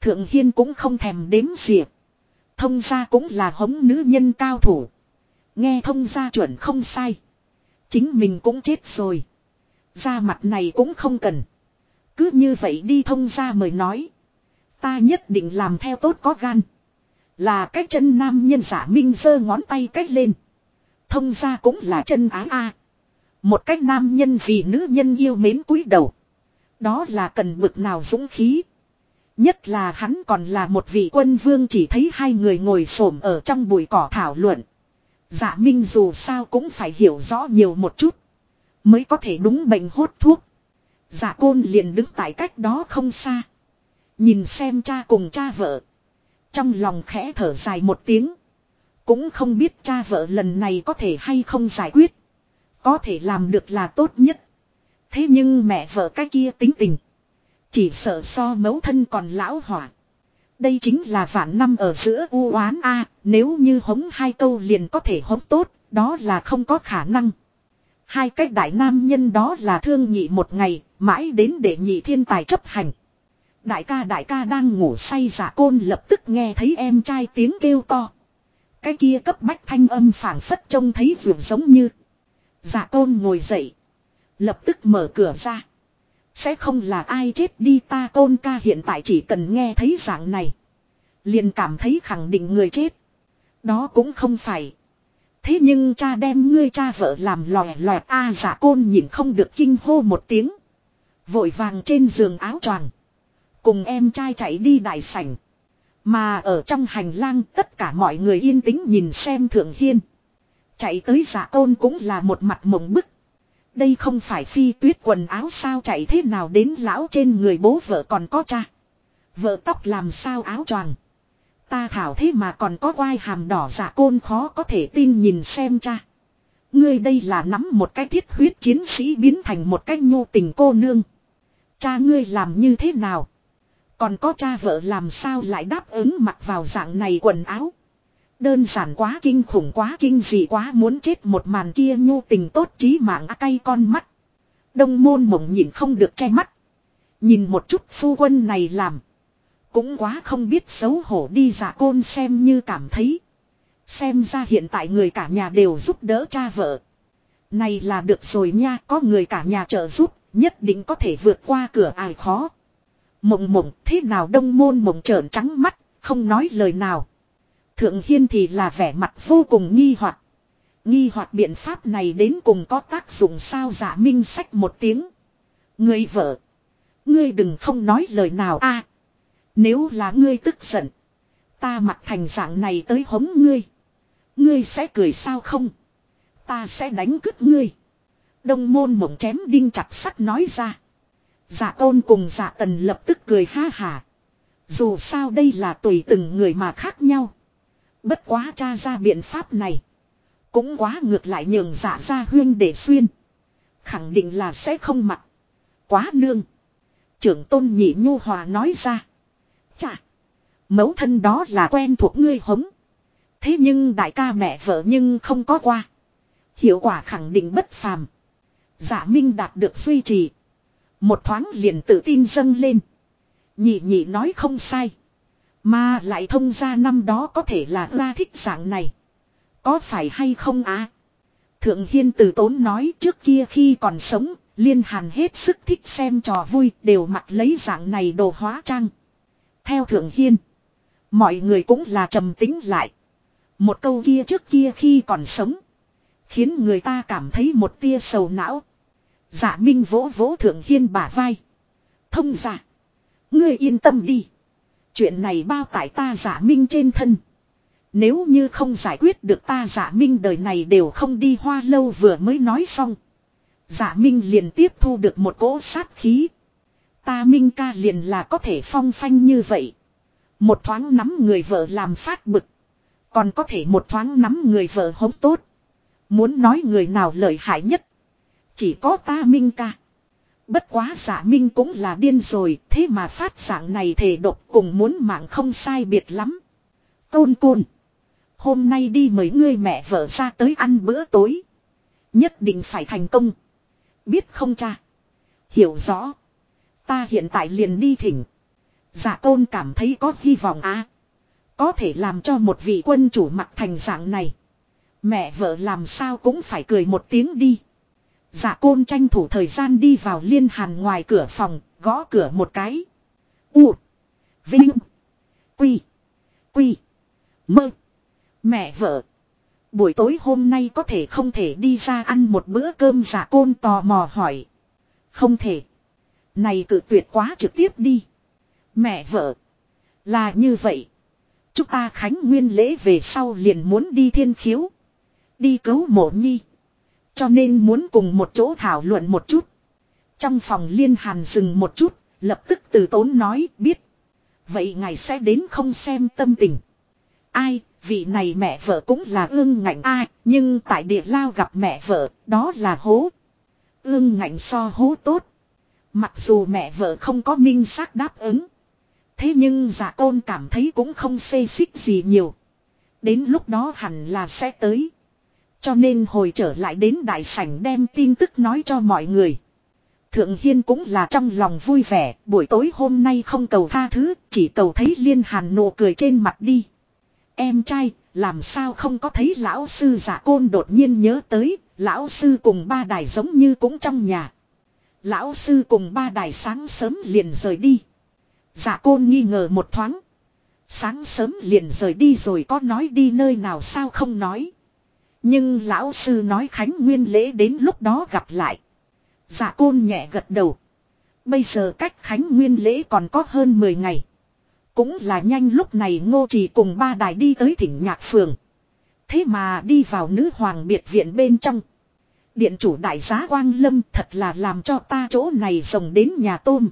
Thượng Hiên cũng không thèm đếm xỉa. Thông gia cũng là hống nữ nhân cao thủ. Nghe thông gia chuẩn không sai. Chính mình cũng chết rồi. Ra mặt này cũng không cần. Cứ như vậy đi thông gia mời nói. Ta nhất định làm theo tốt có gan. Là cách chân nam nhân giả minh giơ ngón tay cách lên. Thông gia cũng là chân ái a. Một cách nam nhân vì nữ nhân yêu mến cúi đầu. Đó là cần bực nào dũng khí. Nhất là hắn còn là một vị quân vương chỉ thấy hai người ngồi xổm ở trong bụi cỏ thảo luận. Dạ Minh dù sao cũng phải hiểu rõ nhiều một chút. Mới có thể đúng bệnh hốt thuốc. Dạ côn liền đứng tại cách đó không xa. Nhìn xem cha cùng cha vợ. Trong lòng khẽ thở dài một tiếng. Cũng không biết cha vợ lần này có thể hay không giải quyết. Có thể làm được là tốt nhất. Thế nhưng mẹ vợ cái kia tính tình. Chỉ sợ so mấu thân còn lão hỏa. Đây chính là vạn năm ở giữa u oán a nếu như hống hai câu liền có thể hống tốt, đó là không có khả năng. Hai cách đại nam nhân đó là thương nhị một ngày, mãi đến để nhị thiên tài chấp hành. Đại ca đại ca đang ngủ say giả côn lập tức nghe thấy em trai tiếng kêu to. Cái kia cấp bách thanh âm phảng phất trông thấy vượt giống như. Giả côn ngồi dậy. Lập tức mở cửa ra. Sẽ không là ai chết đi ta côn ca hiện tại chỉ cần nghe thấy dạng này. Liền cảm thấy khẳng định người chết. Đó cũng không phải. Thế nhưng cha đem ngươi cha vợ làm lòe lòe a giả côn nhìn không được kinh hô một tiếng. Vội vàng trên giường áo choàng Cùng em trai chạy đi đại sảnh. Mà ở trong hành lang tất cả mọi người yên tĩnh nhìn xem thượng hiên. Chạy tới giả côn cũng là một mặt mộng bức. Đây không phải phi tuyết quần áo sao chạy thế nào đến lão trên người bố vợ còn có cha. Vợ tóc làm sao áo choàng. Ta thảo thế mà còn có quai hàm đỏ giả côn khó có thể tin nhìn xem cha. Ngươi đây là nắm một cái thiết huyết chiến sĩ biến thành một cái nhu tình cô nương. Cha ngươi làm như thế nào? Còn có cha vợ làm sao lại đáp ứng mặc vào dạng này quần áo. Đơn giản quá kinh khủng quá kinh dị quá muốn chết một màn kia nhu tình tốt trí mạng cay con mắt. Đông môn mộng nhìn không được che mắt. Nhìn một chút phu quân này làm. Cũng quá không biết xấu hổ đi giả côn xem như cảm thấy. Xem ra hiện tại người cả nhà đều giúp đỡ cha vợ. Này là được rồi nha, có người cả nhà trợ giúp, nhất định có thể vượt qua cửa ải khó. Mộng mộng thế nào đông môn mộng trợn trắng mắt, không nói lời nào. Thượng Hiên thì là vẻ mặt vô cùng nghi hoặc. Nghi hoặc biện pháp này đến cùng có tác dụng sao giả minh sách một tiếng. Người vợ. Ngươi đừng không nói lời nào a nếu là ngươi tức giận. Ta mặc thành dạng này tới hống ngươi. Ngươi sẽ cười sao không? Ta sẽ đánh cứt ngươi. Đông môn mộng chém đinh chặt sắt nói ra. Dạ tôn cùng dạ tần lập tức cười ha hà. Dù sao đây là tùy từng người mà khác nhau. Bất quá tra ra biện pháp này. Cũng quá ngược lại nhường dạ ra huyên để xuyên. Khẳng định là sẽ không mặc. Quá nương. Trưởng tôn nhị nhu hòa nói ra. Chà. Mẫu thân đó là quen thuộc ngươi hống. Thế nhưng đại ca mẹ vợ nhưng không có qua. Hiệu quả khẳng định bất phàm. Giả minh đạt được duy trì. Một thoáng liền tự tin dâng lên. Nhị nhị nói không sai. Mà lại thông ra năm đó có thể là ra thích dạng này. Có phải hay không á? Thượng Hiên từ tốn nói trước kia khi còn sống, liên hàn hết sức thích xem trò vui đều mặc lấy dạng này đồ hóa trang. Theo Thượng Hiên, mọi người cũng là trầm tính lại. Một câu kia trước kia khi còn sống, khiến người ta cảm thấy một tia sầu não. Giả Minh vỗ vỗ Thượng Hiên bả vai. Thông giả, ngươi yên tâm đi. Chuyện này bao tải ta giả minh trên thân. Nếu như không giải quyết được ta giả minh đời này đều không đi hoa lâu vừa mới nói xong. Giả minh liền tiếp thu được một cỗ sát khí. Ta minh ca liền là có thể phong phanh như vậy. Một thoáng nắm người vợ làm phát bực. Còn có thể một thoáng nắm người vợ hống tốt. Muốn nói người nào lợi hại nhất. Chỉ có ta minh ca. Bất quá giả minh cũng là điên rồi, thế mà phát dạng này thể độc cùng muốn mạng không sai biệt lắm. Côn côn. Hôm nay đi mấy ngươi mẹ vợ ra tới ăn bữa tối. Nhất định phải thành công. Biết không cha? Hiểu rõ. Ta hiện tại liền đi thỉnh. Giả tôn cảm thấy có hy vọng á. Có thể làm cho một vị quân chủ mặt thành dạng này. Mẹ vợ làm sao cũng phải cười một tiếng đi. Dạ côn tranh thủ thời gian đi vào liên hàn ngoài cửa phòng, gõ cửa một cái. U. Vinh. Quy. Quy. Mơ. Mẹ vợ. Buổi tối hôm nay có thể không thể đi ra ăn một bữa cơm giả côn tò mò hỏi. Không thể. Này cự tuyệt quá trực tiếp đi. Mẹ vợ. Là như vậy. Chúng ta khánh nguyên lễ về sau liền muốn đi thiên khiếu. Đi cứu mộ nhi. Cho nên muốn cùng một chỗ thảo luận một chút. Trong phòng liên hàn dừng một chút. Lập tức từ tốn nói biết. Vậy ngài sẽ đến không xem tâm tình. Ai, vị này mẹ vợ cũng là ương ngạnh ai, nhưng tại địa lao gặp mẹ vợ, đó là hố. Ương ngạnh so hố tốt. Mặc dù mẹ vợ không có minh xác đáp ứng. Thế nhưng giả côn cảm thấy cũng không xê xích gì nhiều. Đến lúc đó hẳn là sẽ tới. Cho nên hồi trở lại đến đại sảnh đem tin tức nói cho mọi người. Thượng Hiên cũng là trong lòng vui vẻ, buổi tối hôm nay không cầu tha thứ, chỉ cầu thấy liên hàn nụ cười trên mặt đi. Em trai, làm sao không có thấy lão sư giả côn đột nhiên nhớ tới, lão sư cùng ba đài giống như cũng trong nhà. Lão sư cùng ba đài sáng sớm liền rời đi. Giả côn nghi ngờ một thoáng. Sáng sớm liền rời đi rồi có nói đi nơi nào sao không nói. Nhưng lão sư nói khánh nguyên lễ đến lúc đó gặp lại. Giả côn nhẹ gật đầu. Bây giờ cách khánh nguyên lễ còn có hơn 10 ngày. Cũng là nhanh lúc này ngô trì cùng ba đài đi tới thỉnh nhạc phường. Thế mà đi vào nữ hoàng biệt viện bên trong. Điện chủ đại giá Quang Lâm thật là làm cho ta chỗ này rồng đến nhà tôm.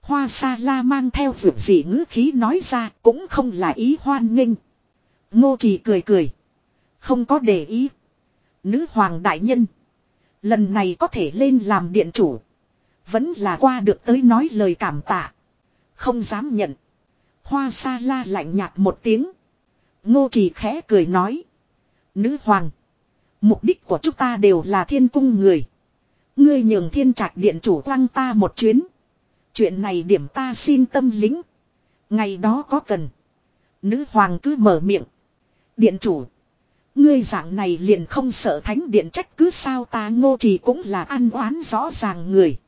Hoa sa la mang theo vượt dị ngữ khí nói ra cũng không là ý hoan nghênh. Ngô trì cười cười. Không có để ý. Nữ hoàng đại nhân. Lần này có thể lên làm điện chủ. Vẫn là qua được tới nói lời cảm tạ. Không dám nhận. Hoa sa la lạnh nhạt một tiếng. Ngô trì khẽ cười nói. Nữ hoàng. Mục đích của chúng ta đều là thiên cung người. Ngươi nhường thiên trạch điện chủ quăng ta một chuyến. Chuyện này điểm ta xin tâm lính. Ngày đó có cần. Nữ hoàng cứ mở miệng. Điện chủ. Ngươi dạng này liền không sợ thánh điện trách cứ sao ta ngô trì cũng là ăn oán rõ ràng người.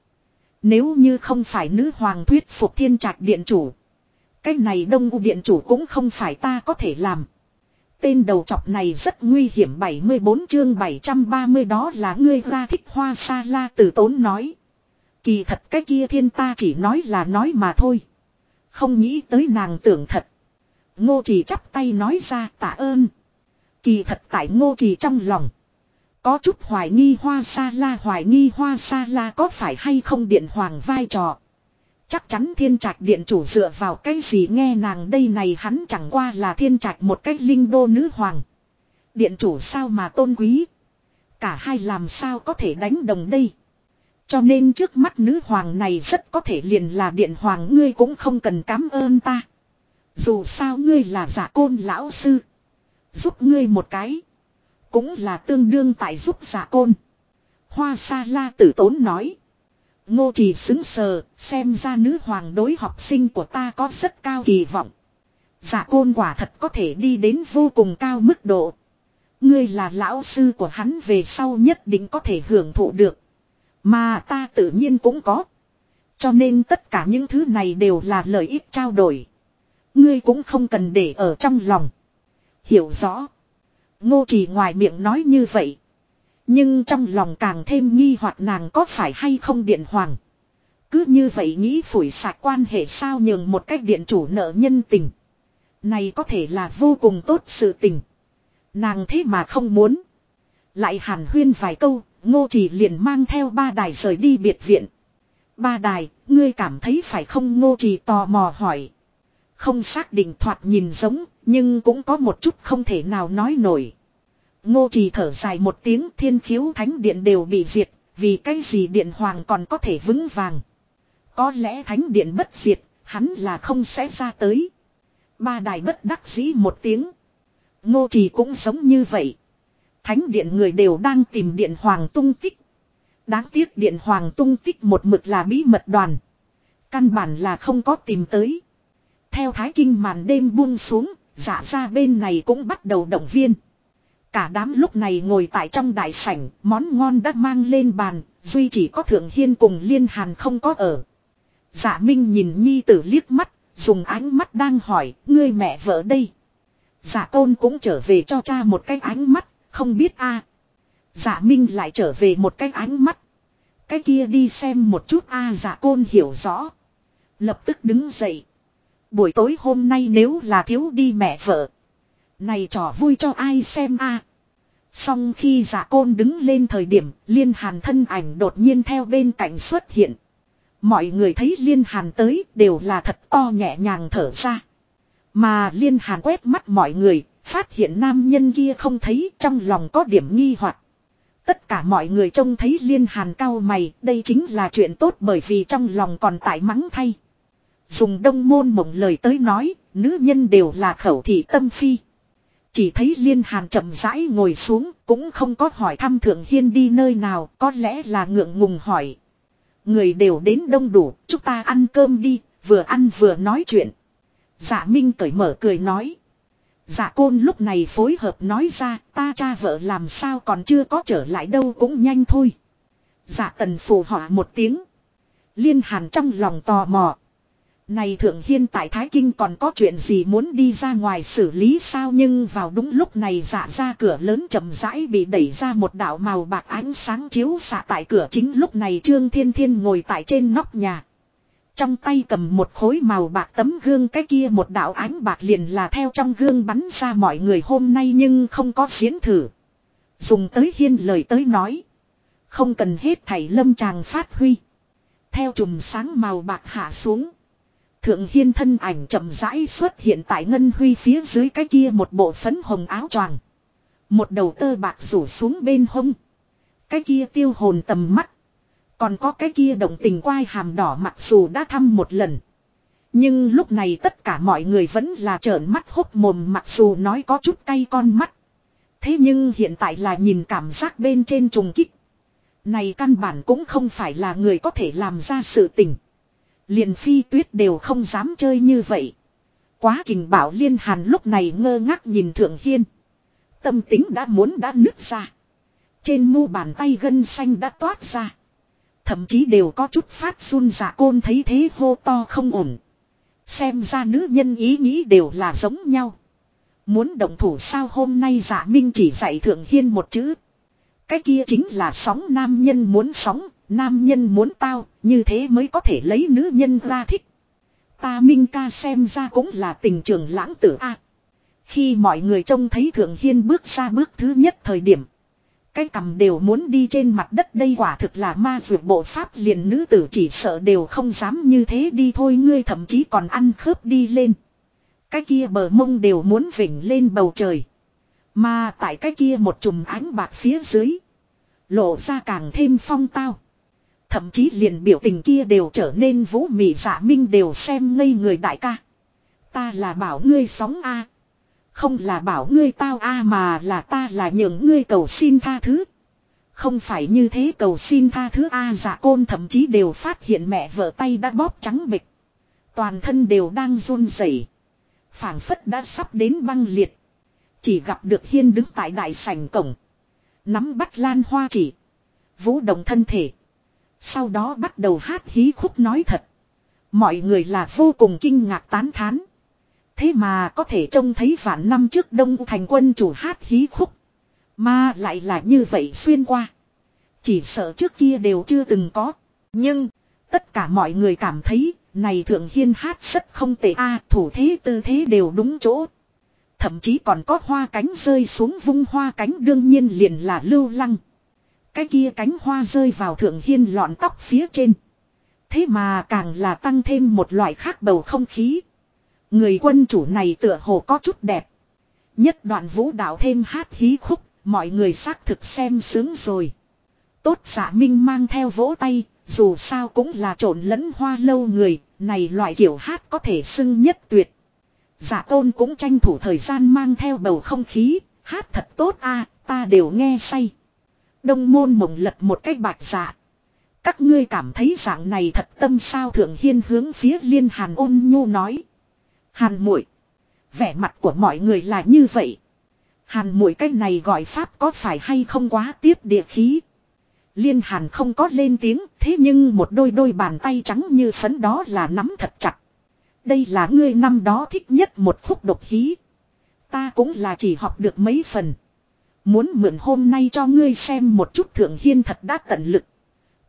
Nếu như không phải nữ hoàng thuyết phục thiên trạch điện chủ. Cái này đông u điện chủ cũng không phải ta có thể làm. Tên đầu chọc này rất nguy hiểm 74 chương 730 đó là ngươi ra thích hoa sa la từ tốn nói. Kỳ thật cái kia thiên ta chỉ nói là nói mà thôi. Không nghĩ tới nàng tưởng thật. Ngô chỉ chắp tay nói ra tạ ơn. Kỳ thật tại ngô chỉ trong lòng. Có chút hoài nghi hoa sa la, hoài nghi hoa sa la có phải hay không điện hoàng vai trò. Chắc chắn thiên trạch điện chủ dựa vào cái gì nghe nàng đây này hắn chẳng qua là thiên trạch một cách linh đô nữ hoàng. Điện chủ sao mà tôn quý. Cả hai làm sao có thể đánh đồng đây. Cho nên trước mắt nữ hoàng này rất có thể liền là điện hoàng, ngươi cũng không cần cảm ơn ta. Dù sao ngươi là giả côn lão sư. Giúp ngươi một cái. Cũng là tương đương tại giúp giả côn. Hoa sa la tử tốn nói. Ngô trì xứng sờ, xem ra nữ hoàng đối học sinh của ta có rất cao kỳ vọng. Giả côn quả thật có thể đi đến vô cùng cao mức độ. Ngươi là lão sư của hắn về sau nhất định có thể hưởng thụ được. Mà ta tự nhiên cũng có. Cho nên tất cả những thứ này đều là lợi ích trao đổi. Ngươi cũng không cần để ở trong lòng. Hiểu rõ. Ngô trì ngoài miệng nói như vậy. Nhưng trong lòng càng thêm nghi hoặc nàng có phải hay không điện hoàng. Cứ như vậy nghĩ phủi sạch quan hệ sao nhường một cách điện chủ nợ nhân tình. Này có thể là vô cùng tốt sự tình. Nàng thế mà không muốn. Lại hàn huyên vài câu, ngô chỉ liền mang theo ba đài rời đi biệt viện. Ba đài, ngươi cảm thấy phải không ngô chỉ tò mò hỏi. Không xác định thoạt nhìn giống, nhưng cũng có một chút không thể nào nói nổi. Ngô trì thở dài một tiếng thiên khiếu thánh điện đều bị diệt, vì cái gì điện hoàng còn có thể vững vàng. Có lẽ thánh điện bất diệt, hắn là không sẽ ra tới. Ba đài bất đắc dĩ một tiếng. Ngô trì cũng giống như vậy. Thánh điện người đều đang tìm điện hoàng tung tích. Đáng tiếc điện hoàng tung tích một mực là bí mật đoàn. Căn bản là không có tìm tới. Theo thái kinh màn đêm buông xuống, giả ra bên này cũng bắt đầu động viên. Cả đám lúc này ngồi tại trong đại sảnh, món ngon đã mang lên bàn, duy chỉ có thượng hiên cùng liên hàn không có ở. Dạ Minh nhìn nhi tử liếc mắt, dùng ánh mắt đang hỏi, ngươi mẹ vợ đây. Dạ tôn cũng trở về cho cha một cái ánh mắt, không biết a. Dạ Minh lại trở về một cái ánh mắt. Cái kia đi xem một chút a à, dạ côn hiểu rõ. Lập tức đứng dậy. Buổi tối hôm nay nếu là thiếu đi mẹ vợ. Này trò vui cho ai xem a Xong khi giả côn đứng lên thời điểm, liên hàn thân ảnh đột nhiên theo bên cạnh xuất hiện. Mọi người thấy liên hàn tới đều là thật to nhẹ nhàng thở ra. Mà liên hàn quét mắt mọi người, phát hiện nam nhân kia không thấy trong lòng có điểm nghi hoặc Tất cả mọi người trông thấy liên hàn cao mày, đây chính là chuyện tốt bởi vì trong lòng còn tại mắng thay. Dùng đông môn mộng lời tới nói, nữ nhân đều là khẩu thị tâm phi. Chỉ thấy Liên Hàn chậm rãi ngồi xuống, cũng không có hỏi thăm Thượng Hiên đi nơi nào, có lẽ là ngượng ngùng hỏi. Người đều đến đông đủ, chúng ta ăn cơm đi, vừa ăn vừa nói chuyện. Dạ Minh cởi mở cười nói. Dạ côn lúc này phối hợp nói ra, ta cha vợ làm sao còn chưa có trở lại đâu cũng nhanh thôi. Dạ tần phù họa một tiếng. Liên hàn trong lòng tò mò. Này thượng hiên tại Thái Kinh còn có chuyện gì muốn đi ra ngoài xử lý sao nhưng vào đúng lúc này dạ ra cửa lớn chậm rãi bị đẩy ra một đạo màu bạc ánh sáng chiếu xạ tại cửa chính lúc này Trương Thiên Thiên ngồi tại trên nóc nhà. Trong tay cầm một khối màu bạc tấm gương, cái kia một đạo ánh bạc liền là theo trong gương bắn ra mọi người hôm nay nhưng không có diễn thử. Dùng tới hiên lời tới nói. Không cần hết thảy lâm tràng phát huy. Theo chùm sáng màu bạc hạ xuống. Thượng hiên thân ảnh chậm rãi xuất hiện tại ngân huy phía dưới cái kia một bộ phấn hồng áo choàng. Một đầu tơ bạc rủ xuống bên hông. Cái kia tiêu hồn tầm mắt. Còn có cái kia động tình quai hàm đỏ mặc dù đã thăm một lần. Nhưng lúc này tất cả mọi người vẫn là trợn mắt hốc mồm mặc dù nói có chút cay con mắt. Thế nhưng hiện tại là nhìn cảm giác bên trên trùng kích. Này căn bản cũng không phải là người có thể làm ra sự tình. Liền phi tuyết đều không dám chơi như vậy. Quá kình bảo liên hàn lúc này ngơ ngác nhìn thượng hiên. Tâm tính đã muốn đã nứt ra. Trên mu bàn tay gân xanh đã toát ra. Thậm chí đều có chút phát run giả côn thấy thế hô to không ổn. Xem ra nữ nhân ý nghĩ đều là giống nhau. Muốn động thủ sao hôm nay giả minh chỉ dạy thượng hiên một chữ. Cái kia chính là sóng nam nhân muốn sóng, nam nhân muốn tao, như thế mới có thể lấy nữ nhân ra thích. Ta Minh ca xem ra cũng là tình trường lãng tử a. khi mọi người trông thấy Thượng Hiên bước ra bước thứ nhất thời điểm. Cái cầm đều muốn đi trên mặt đất đây quả thực là ma vượt bộ pháp liền nữ tử chỉ sợ đều không dám như thế đi thôi ngươi thậm chí còn ăn khớp đi lên. Cái kia bờ mông đều muốn vỉnh lên bầu trời. Mà tại cái kia một chùm ánh bạc phía dưới. Lộ ra càng thêm phong tao. Thậm chí liền biểu tình kia đều trở nên vũ mị giả minh đều xem ngây người đại ca. Ta là bảo ngươi sóng A. Không là bảo ngươi tao A mà là ta là những ngươi cầu xin tha thứ. Không phải như thế cầu xin tha thứ A giả côn thậm chí đều phát hiện mẹ vợ tay đã bóp trắng bịch. Toàn thân đều đang run rẩy, phảng phất đã sắp đến băng liệt. Chỉ gặp được hiên đứng tại đại sảnh cổng. Nắm bắt lan hoa chỉ. Vũ động thân thể. Sau đó bắt đầu hát hí khúc nói thật. Mọi người là vô cùng kinh ngạc tán thán. Thế mà có thể trông thấy vạn năm trước đông thành quân chủ hát hí khúc. Mà lại là như vậy xuyên qua. Chỉ sợ trước kia đều chưa từng có. Nhưng, tất cả mọi người cảm thấy, này thượng hiên hát rất không tệ a thủ thế tư thế đều đúng chỗ. Thậm chí còn có hoa cánh rơi xuống vung hoa cánh đương nhiên liền là lưu lăng. Cái kia cánh hoa rơi vào thượng hiên lọn tóc phía trên. Thế mà càng là tăng thêm một loại khác bầu không khí. Người quân chủ này tựa hồ có chút đẹp. Nhất đoạn vũ đạo thêm hát hí khúc, mọi người xác thực xem sướng rồi. Tốt giả minh mang theo vỗ tay, dù sao cũng là trộn lẫn hoa lâu người, này loại kiểu hát có thể xưng nhất tuyệt. Giả tôn cũng tranh thủ thời gian mang theo bầu không khí, hát thật tốt a ta đều nghe say. Đông môn mộng lật một cách bạch dạ. Các ngươi cảm thấy dạng này thật tâm sao thượng hiên hướng phía liên hàn ôn nhu nói. Hàn muội, Vẻ mặt của mọi người là như vậy. Hàn muội cái này gọi pháp có phải hay không quá tiếp địa khí. Liên hàn không có lên tiếng, thế nhưng một đôi đôi bàn tay trắng như phấn đó là nắm thật chặt. Đây là ngươi năm đó thích nhất một khúc độc khí. Ta cũng là chỉ học được mấy phần. Muốn mượn hôm nay cho ngươi xem một chút thượng hiên thật đã tận lực.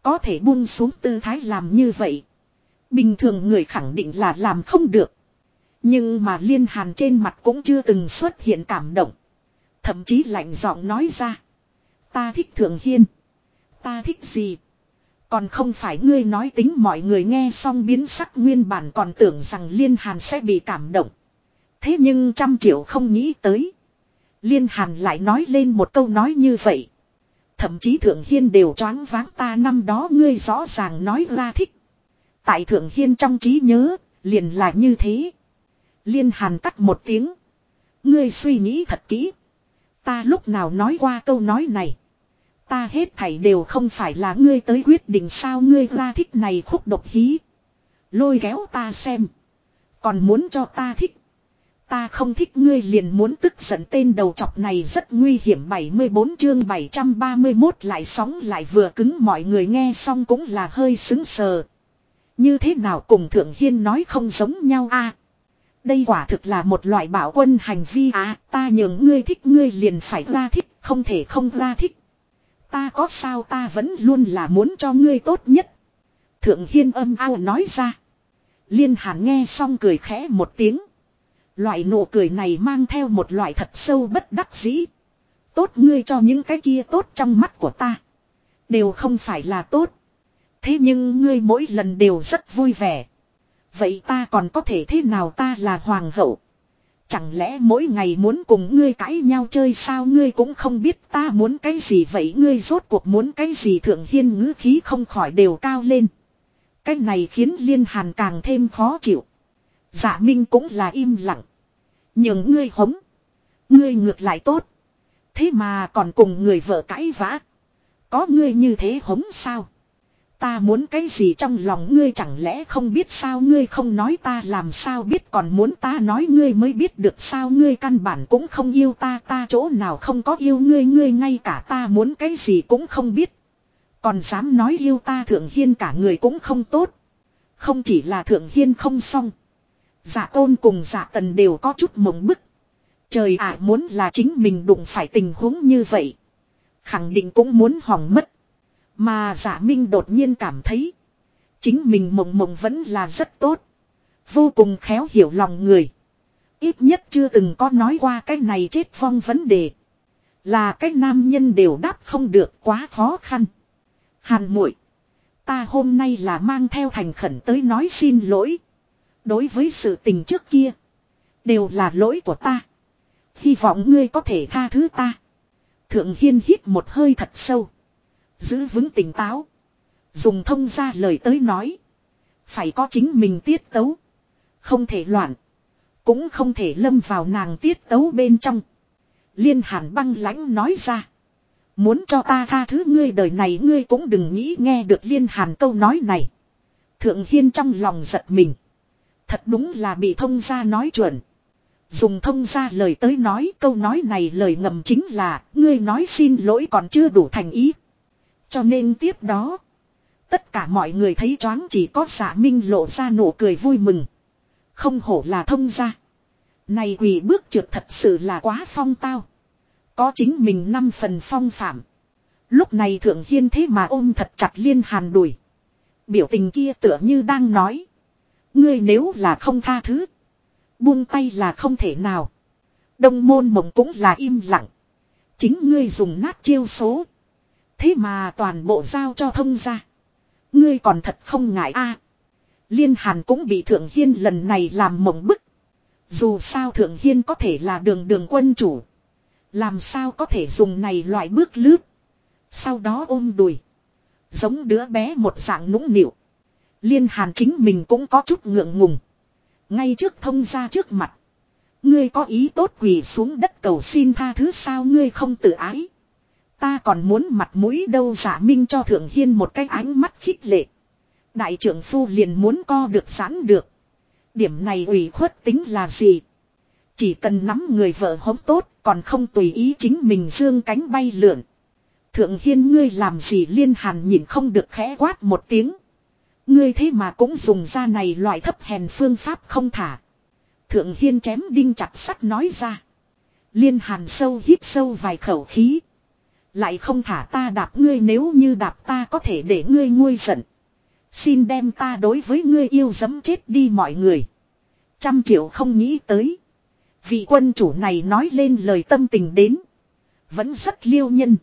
Có thể buông xuống tư thái làm như vậy. Bình thường người khẳng định là làm không được. Nhưng mà liên hàn trên mặt cũng chưa từng xuất hiện cảm động. Thậm chí lạnh giọng nói ra. Ta thích thượng hiên. Ta thích gì? Còn không phải ngươi nói tính mọi người nghe xong biến sắc nguyên bản còn tưởng rằng Liên Hàn sẽ bị cảm động. Thế nhưng trăm triệu không nghĩ tới. Liên Hàn lại nói lên một câu nói như vậy. Thậm chí Thượng Hiên đều choáng váng ta năm đó ngươi rõ ràng nói ra thích. Tại Thượng Hiên trong trí nhớ, liền là như thế. Liên Hàn cắt một tiếng. Ngươi suy nghĩ thật kỹ. Ta lúc nào nói qua câu nói này. Ta hết thảy đều không phải là ngươi tới quyết định sao ngươi ra thích này khúc độc hí. Lôi kéo ta xem. Còn muốn cho ta thích. Ta không thích ngươi liền muốn tức giận tên đầu chọc này rất nguy hiểm 74 chương 731 lại sóng lại vừa cứng, mọi người nghe xong cũng là hơi xứng sờ. Như thế nào cùng Thượng Hiên nói không giống nhau a Đây quả thực là một loại bảo quân hành vi à ta nhường ngươi thích, ngươi liền phải ra thích, không thể không ra thích. Ta có sao ta vẫn luôn là muốn cho ngươi tốt nhất. Thượng Hiên âm ao nói ra. Liên Hàn nghe xong cười khẽ một tiếng. Loại nụ cười này mang theo một loại thật sâu bất đắc dĩ. Tốt ngươi cho những cái kia tốt trong mắt của ta. Đều không phải là tốt. Thế nhưng ngươi mỗi lần đều rất vui vẻ. Vậy ta còn có thể thế nào ta là hoàng hậu. Chẳng lẽ mỗi ngày muốn cùng ngươi cãi nhau chơi sao ngươi cũng không biết ta muốn cái gì vậy ngươi rốt cuộc muốn cái gì thượng hiên ngữ khí không khỏi đều cao lên. Cái này khiến liên hàn càng thêm khó chịu. Dạ minh cũng là im lặng. Nhưng ngươi hống. Ngươi ngược lại tốt. Thế mà còn cùng người vợ cãi vã. Có ngươi như thế hống sao? Ta muốn cái gì trong lòng ngươi chẳng lẽ không biết sao ngươi không nói ta làm sao biết còn muốn ta nói ngươi mới biết được sao ngươi căn bản cũng không yêu ta ta chỗ nào không có yêu ngươi ngươi ngay cả ta muốn cái gì cũng không biết. Còn dám nói yêu ta thượng hiên cả người cũng không tốt. Không chỉ là thượng hiên không xong. Dạ giả tôn cùng giả tần đều có chút mộng bức. Trời ạ, muốn là chính mình đụng phải tình huống như vậy. Khẳng định cũng muốn hỏng mất. Mà giả minh đột nhiên cảm thấy. Chính mình mộng mộng vẫn là rất tốt. Vô cùng khéo hiểu lòng người. Ít nhất chưa từng có nói qua cái này chết vong vấn đề. Là cái nam nhân đều đáp không được quá khó khăn. Hàn muội, Ta hôm nay là mang theo thành khẩn tới nói xin lỗi. Đối với sự tình trước kia. Đều là lỗi của ta. Hy vọng ngươi có thể tha thứ ta. Thượng Hiên hít một hơi thật sâu. Giữ vững tỉnh táo. Dùng thông ra lời tới nói. Phải có chính mình tiết tấu. Không thể loạn. Cũng không thể lâm vào nàng tiết tấu bên trong. Liên hàn băng lãnh nói ra. Muốn cho ta tha thứ ngươi đời này ngươi cũng đừng nghĩ nghe được liên hàn câu nói này. Thượng Hiên trong lòng giật mình. Thật đúng là bị thông gia nói chuẩn. Dùng thông gia lời tới nói, câu nói này lời ngầm chính là, ngươi nói xin lỗi còn chưa đủ thành ý. Cho nên tiếp đó. Tất cả mọi người thấy choáng chỉ có giả minh lộ ra nụ cười vui mừng. Không hổ là thông gia. Này quỳ bước trượt thật sự là quá phong tao. Có chính mình năm phần phong phạm. Lúc này thượng hiên thế mà ôm thật chặt liên hàn đùi. Biểu tình kia tựa như đang nói. Ngươi nếu là không tha thứ. Buông tay là không thể nào. Đông môn mộng cũng là im lặng. Chính ngươi dùng nát chiêu số. Thế mà toàn bộ giao cho thông ra. Ngươi còn thật không ngại a. Liên Hàn cũng bị Thượng Hiên lần này làm mộng bức. Dù sao Thượng Hiên có thể là đường đường quân chủ. Làm sao có thể dùng này loại bước lướt. Sau đó ôm đùi. Giống đứa bé một dạng nũng nịu. Liên Hàn chính mình cũng có chút ngượng ngùng. Ngay trước thông ra trước mặt. Ngươi có ý tốt quỳ xuống đất cầu xin tha thứ sao ngươi không tự ái. Ta còn muốn mặt mũi đâu giả minh cho thượng hiên một cái ánh mắt khích lệ. Đại trưởng phu liền muốn co được sẵn được. Điểm này ủy khuất tính là gì? Chỉ cần nắm người vợ hống tốt còn không tùy ý chính mình dương cánh bay lượn. Thượng hiên ngươi làm gì liên hàn nhìn không được khẽ quát một tiếng. Ngươi thế mà cũng dùng ra này loại thấp hèn phương pháp không thả. Thượng hiên chém đinh chặt sắt nói ra. Liên hàn sâu hít sâu vài khẩu khí. Lại không thả ta đạp ngươi nếu như đạp ta có thể để ngươi nguôi giận. Xin đem ta đối với ngươi yêu dấm chết đi mọi người. Trăm triệu không nghĩ tới. Vị quân chủ này nói lên lời tâm tình đến. Vẫn rất liêu nhân.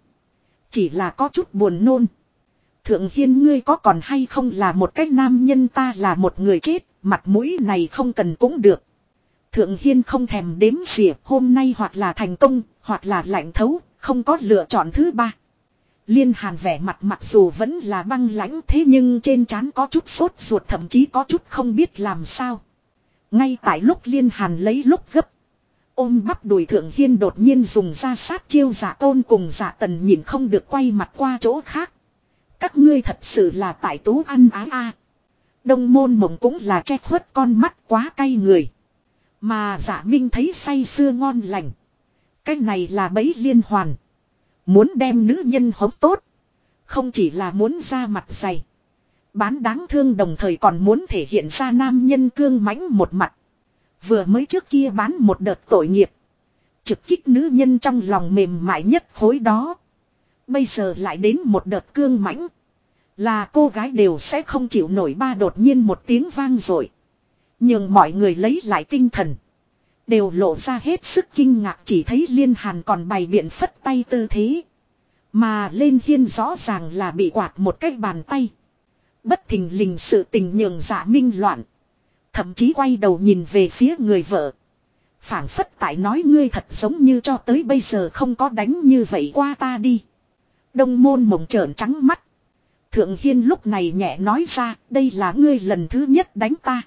Chỉ là có chút buồn nôn. Thượng hiên ngươi có còn hay không là một cái nam nhân ta là một người chết. Mặt mũi này không cần cũng được. Thượng hiên không thèm đếm xỉa, hôm nay hoặc là thành công, hoặc là lạnh thấu. Không có lựa chọn thứ ba. Liên hàn vẻ mặt mặc dù vẫn là băng lãnh thế nhưng trên trán có chút sốt ruột, thậm chí có chút không biết làm sao. Ngay tại lúc liên hàn lấy lúc gấp. Ôm bắp đùi thượng hiên đột nhiên dùng ra sát chiêu giả tôn cùng giả tần nhìn không được quay mặt qua chỗ khác. Các ngươi thật sự là tại tú ăn á a. Đông môn mộng cũng là che khuất con mắt quá cay người. Mà giả minh thấy say sưa ngon lành. Cái này là bấy liên hoàn. Muốn đem nữ nhân hống tốt. Không chỉ là muốn ra mặt dày. Bán đáng thương đồng thời còn muốn thể hiện ra nam nhân cương mãnh một mặt. Vừa mới trước kia bán một đợt tội nghiệp. Trực kích nữ nhân trong lòng mềm mại nhất khối đó. Bây giờ lại đến một đợt cương mãnh. Là cô gái đều sẽ không chịu nổi ba đột nhiên một tiếng vang rồi. Nhưng mọi người lấy lại tinh thần. Đều lộ ra hết sức kinh ngạc chỉ thấy liên hàn còn bày biện phất tay tư thế. Mà lên hiên rõ ràng là bị quạt một cái bàn tay. Bất thình lình sự tình nhường dạ minh loạn. Thậm chí quay đầu nhìn về phía người vợ. phảng phất tại nói ngươi thật giống như cho tới bây giờ không có đánh như vậy qua ta đi. Đông môn mộng trợn trắng mắt. Thượng Hiên lúc này nhẹ nói ra, đây là ngươi lần thứ nhất đánh ta.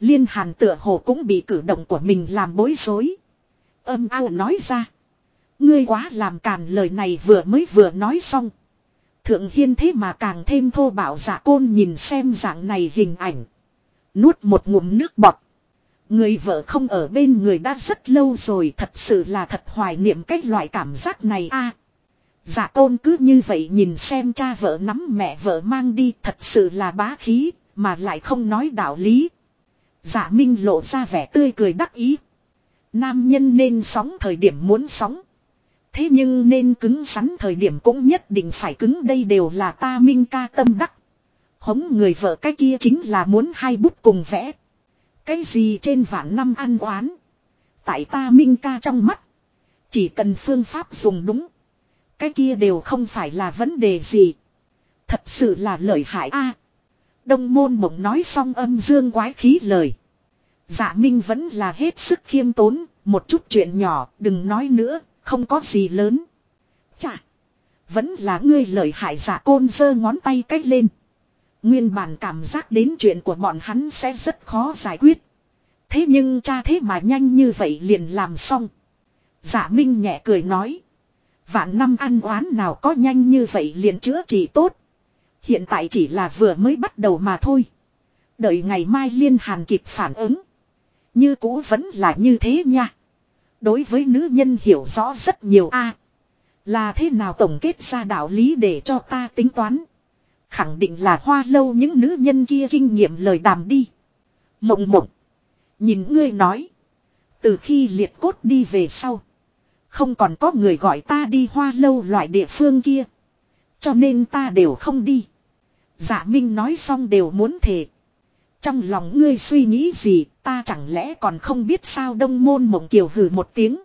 Liên hàn tựa hồ cũng bị cử động của mình làm bối rối. Âm ao nói ra. Ngươi quá làm càn lời này vừa mới vừa nói xong. Thượng Hiên thế mà càng thêm thô bạo giả dạ côn nhìn xem dạng này hình ảnh. Nuốt một ngụm nước bọt. Người vợ không ở bên người đã rất lâu rồi, thật sự là thật hoài niệm cái loại cảm giác này a dạ tôn cứ như vậy nhìn xem cha vợ nắm mẹ vợ mang đi thật sự là bá khí, mà lại không nói đạo lý. Giả dạ minh lộ ra vẻ tươi cười đắc ý. Nam nhân nên sóng thời điểm muốn sóng. Thế nhưng nên cứng rắn thời điểm cũng nhất định phải cứng đây đều là ta minh ca tâm đắc. Hống người vợ cái kia chính là muốn hai bút cùng vẽ. Cái gì trên vạn năm ăn oán. Tại ta minh ca trong mắt. Chỉ cần phương pháp dùng đúng. Cái kia đều không phải là vấn đề gì. Thật sự là lợi hại a. đông môn mộng nói xong âm dương quái khí lời. Dạ Minh vẫn là hết sức khiêm tốn, một chút chuyện nhỏ, đừng nói nữa, không có gì lớn. Chà, vẫn là ngươi lợi hại dạ côn giơ ngón tay cách lên. Nguyên bản cảm giác đến chuyện của bọn hắn sẽ rất khó giải quyết. Thế nhưng cha thế mà nhanh như vậy liền làm xong. Giả Minh nhẹ cười nói. Vạn năm ăn oán nào có nhanh như vậy liền chữa trị tốt. Hiện tại chỉ là vừa mới bắt đầu mà thôi. Đợi ngày mai liên hàn kịp phản ứng. Như cũ vẫn là như thế nha. Đối với nữ nhân hiểu rõ rất nhiều a à, Là thế nào tổng kết ra đạo lý để cho ta tính toán. Khẳng định là hoa lâu những nữ nhân kia kinh nghiệm lời đàm đi. Mộng mộng. Nhìn ngươi nói. Từ khi liệt cốt đi về sau. Không còn có người gọi ta đi hoa lâu loại địa phương kia. Cho nên ta đều không đi. Dạ Minh nói xong đều muốn thề. Trong lòng ngươi suy nghĩ gì ta chẳng lẽ còn không biết sao đông môn mộng kiều hừ một tiếng.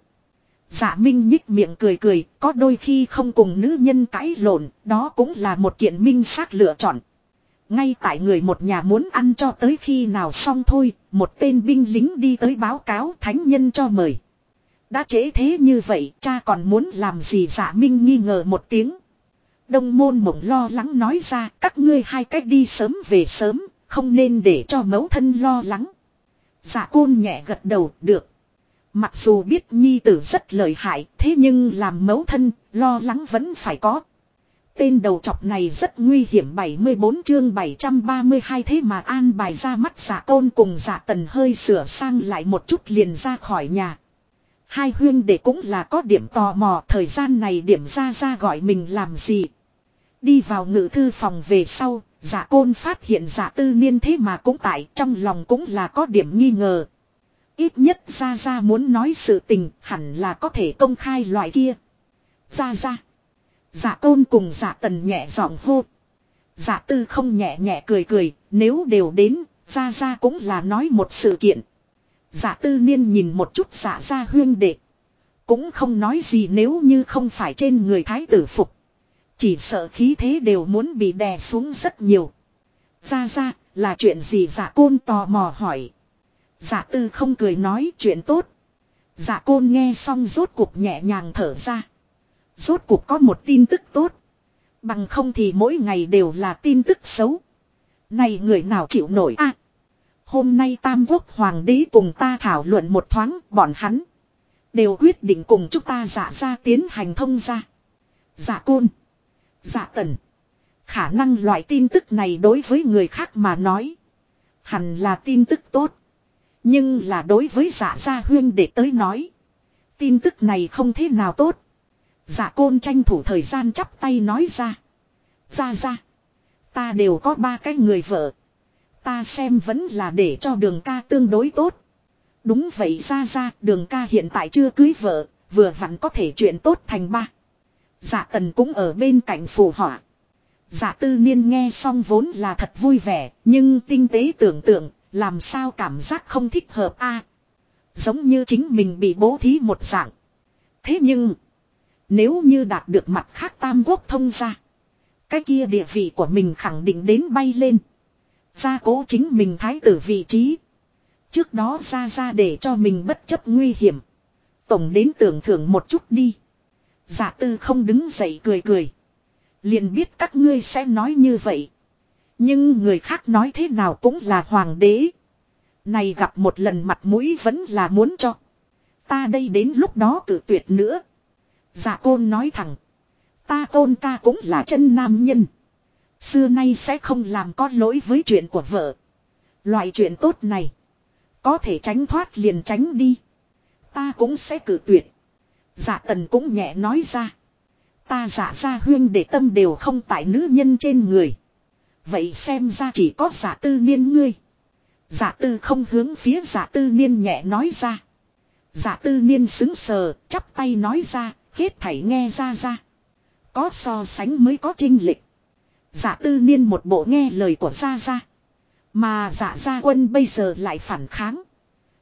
Dạ Minh nhích miệng cười cười, có đôi khi không cùng nữ nhân cãi lộn, đó cũng là một kiện minh xác lựa chọn. Ngay tại người một nhà muốn ăn cho tới khi nào xong thôi, một tên binh lính đi tới báo cáo thánh nhân cho mời. Đã chế thế như vậy, cha còn muốn làm gì dạ Minh nghi ngờ một tiếng. Đông môn mộng lo lắng nói ra, các ngươi hai cách đi sớm về sớm, không nên để cho mẫu thân lo lắng. Dạ côn nhẹ gật đầu, được. Mặc dù biết nhi tử rất lợi hại, thế nhưng làm mẫu thân, lo lắng vẫn phải có. Tên đầu chọc này rất nguy hiểm 74 chương 732 thế mà an bài ra mắt dạ giả tôn cùng giả tần hơi sửa sang lại một chút liền ra khỏi nhà. Hai huyên để cũng là có điểm tò mò thời gian này điểm ra ra gọi mình làm gì. Đi vào ngự thư phòng về sau, giả côn phát hiện giả tư niên thế mà cũng tại trong lòng cũng là có điểm nghi ngờ. Ít nhất ra ra muốn nói sự tình hẳn là có thể công khai loại kia. Ra ra. Giả tôn cùng giả tần nhẹ giọng hô. Giả tư không nhẹ nhẹ cười cười, nếu đều đến, ra ra cũng là nói một sự kiện. Giả tư niên nhìn một chút dạ giả ra huyên đệ. Cũng không nói gì nếu như không phải trên người thái tử phục. Chỉ sợ khí thế đều muốn bị đè xuống rất nhiều. Ra ra, là chuyện gì giả côn tò mò hỏi. Giả tư không cười nói chuyện tốt. Giả côn nghe xong rốt cuộc nhẹ nhàng thở ra. Rốt cuộc có một tin tức tốt. Bằng không thì mỗi ngày đều là tin tức xấu. Này người nào chịu nổi a? Hôm nay Tam Quốc Hoàng đế cùng ta thảo luận một thoáng, bọn hắn. Đều quyết định cùng chúng ta giả ra tiến hành thông ra. Giả côn. Giả tần. Khả năng loại tin tức này đối với người khác mà nói. Hẳn là tin tức tốt. Nhưng là đối với giả gia huyên để tới nói. Tin tức này không thế nào tốt. Giả côn tranh thủ thời gian chắp tay nói ra. Ra ra. Ta đều có ba cái người vợ. Ta xem vẫn là để cho đường ca tương đối tốt. Đúng vậy ra ra đường ca hiện tại chưa cưới vợ. Vừa vặn có thể chuyện tốt thành ba. Dạ tần cũng ở bên cạnh phù họa. Dạ tư niên nghe xong vốn là thật vui vẻ. Nhưng tinh tế tưởng tượng. Làm sao cảm giác không thích hợp a Giống như chính mình bị bố thí một dạng. Thế nhưng. Nếu như đạt được mặt khác tam quốc thông ra. Cái kia địa vị của mình khẳng định đến bay lên. Gia cố chính mình thái tử vị trí. Trước đó ra ra để cho mình bất chấp nguy hiểm. Tổng đến tưởng thưởng một chút đi. Giả tư không đứng dậy cười cười. Liền biết các ngươi sẽ nói như vậy. Nhưng người khác nói thế nào cũng là hoàng đế. Này gặp một lần mặt mũi vẫn là muốn cho. Ta đây đến lúc đó cử tuyệt nữa. giả côn nói thẳng. Ta tôn ca cũng là chân nam nhân. Xưa nay sẽ không làm có lỗi với chuyện của vợ. Loại chuyện tốt này. Có thể tránh thoát liền tránh đi. Ta cũng sẽ cử tuyệt. giả tần cũng nhẹ nói ra. Ta dạ giả ra huyên để tâm đều không tại nữ nhân trên người. Vậy xem ra chỉ có giả tư niên ngươi. Giả tư không hướng phía giả tư niên nhẹ nói ra. Giả tư niên xứng sờ, chắp tay nói ra, hết thảy nghe ra ra. Có so sánh mới có trinh lịch. Giả tư niên một bộ nghe lời của gia gia, Mà giả gia quân bây giờ lại phản kháng.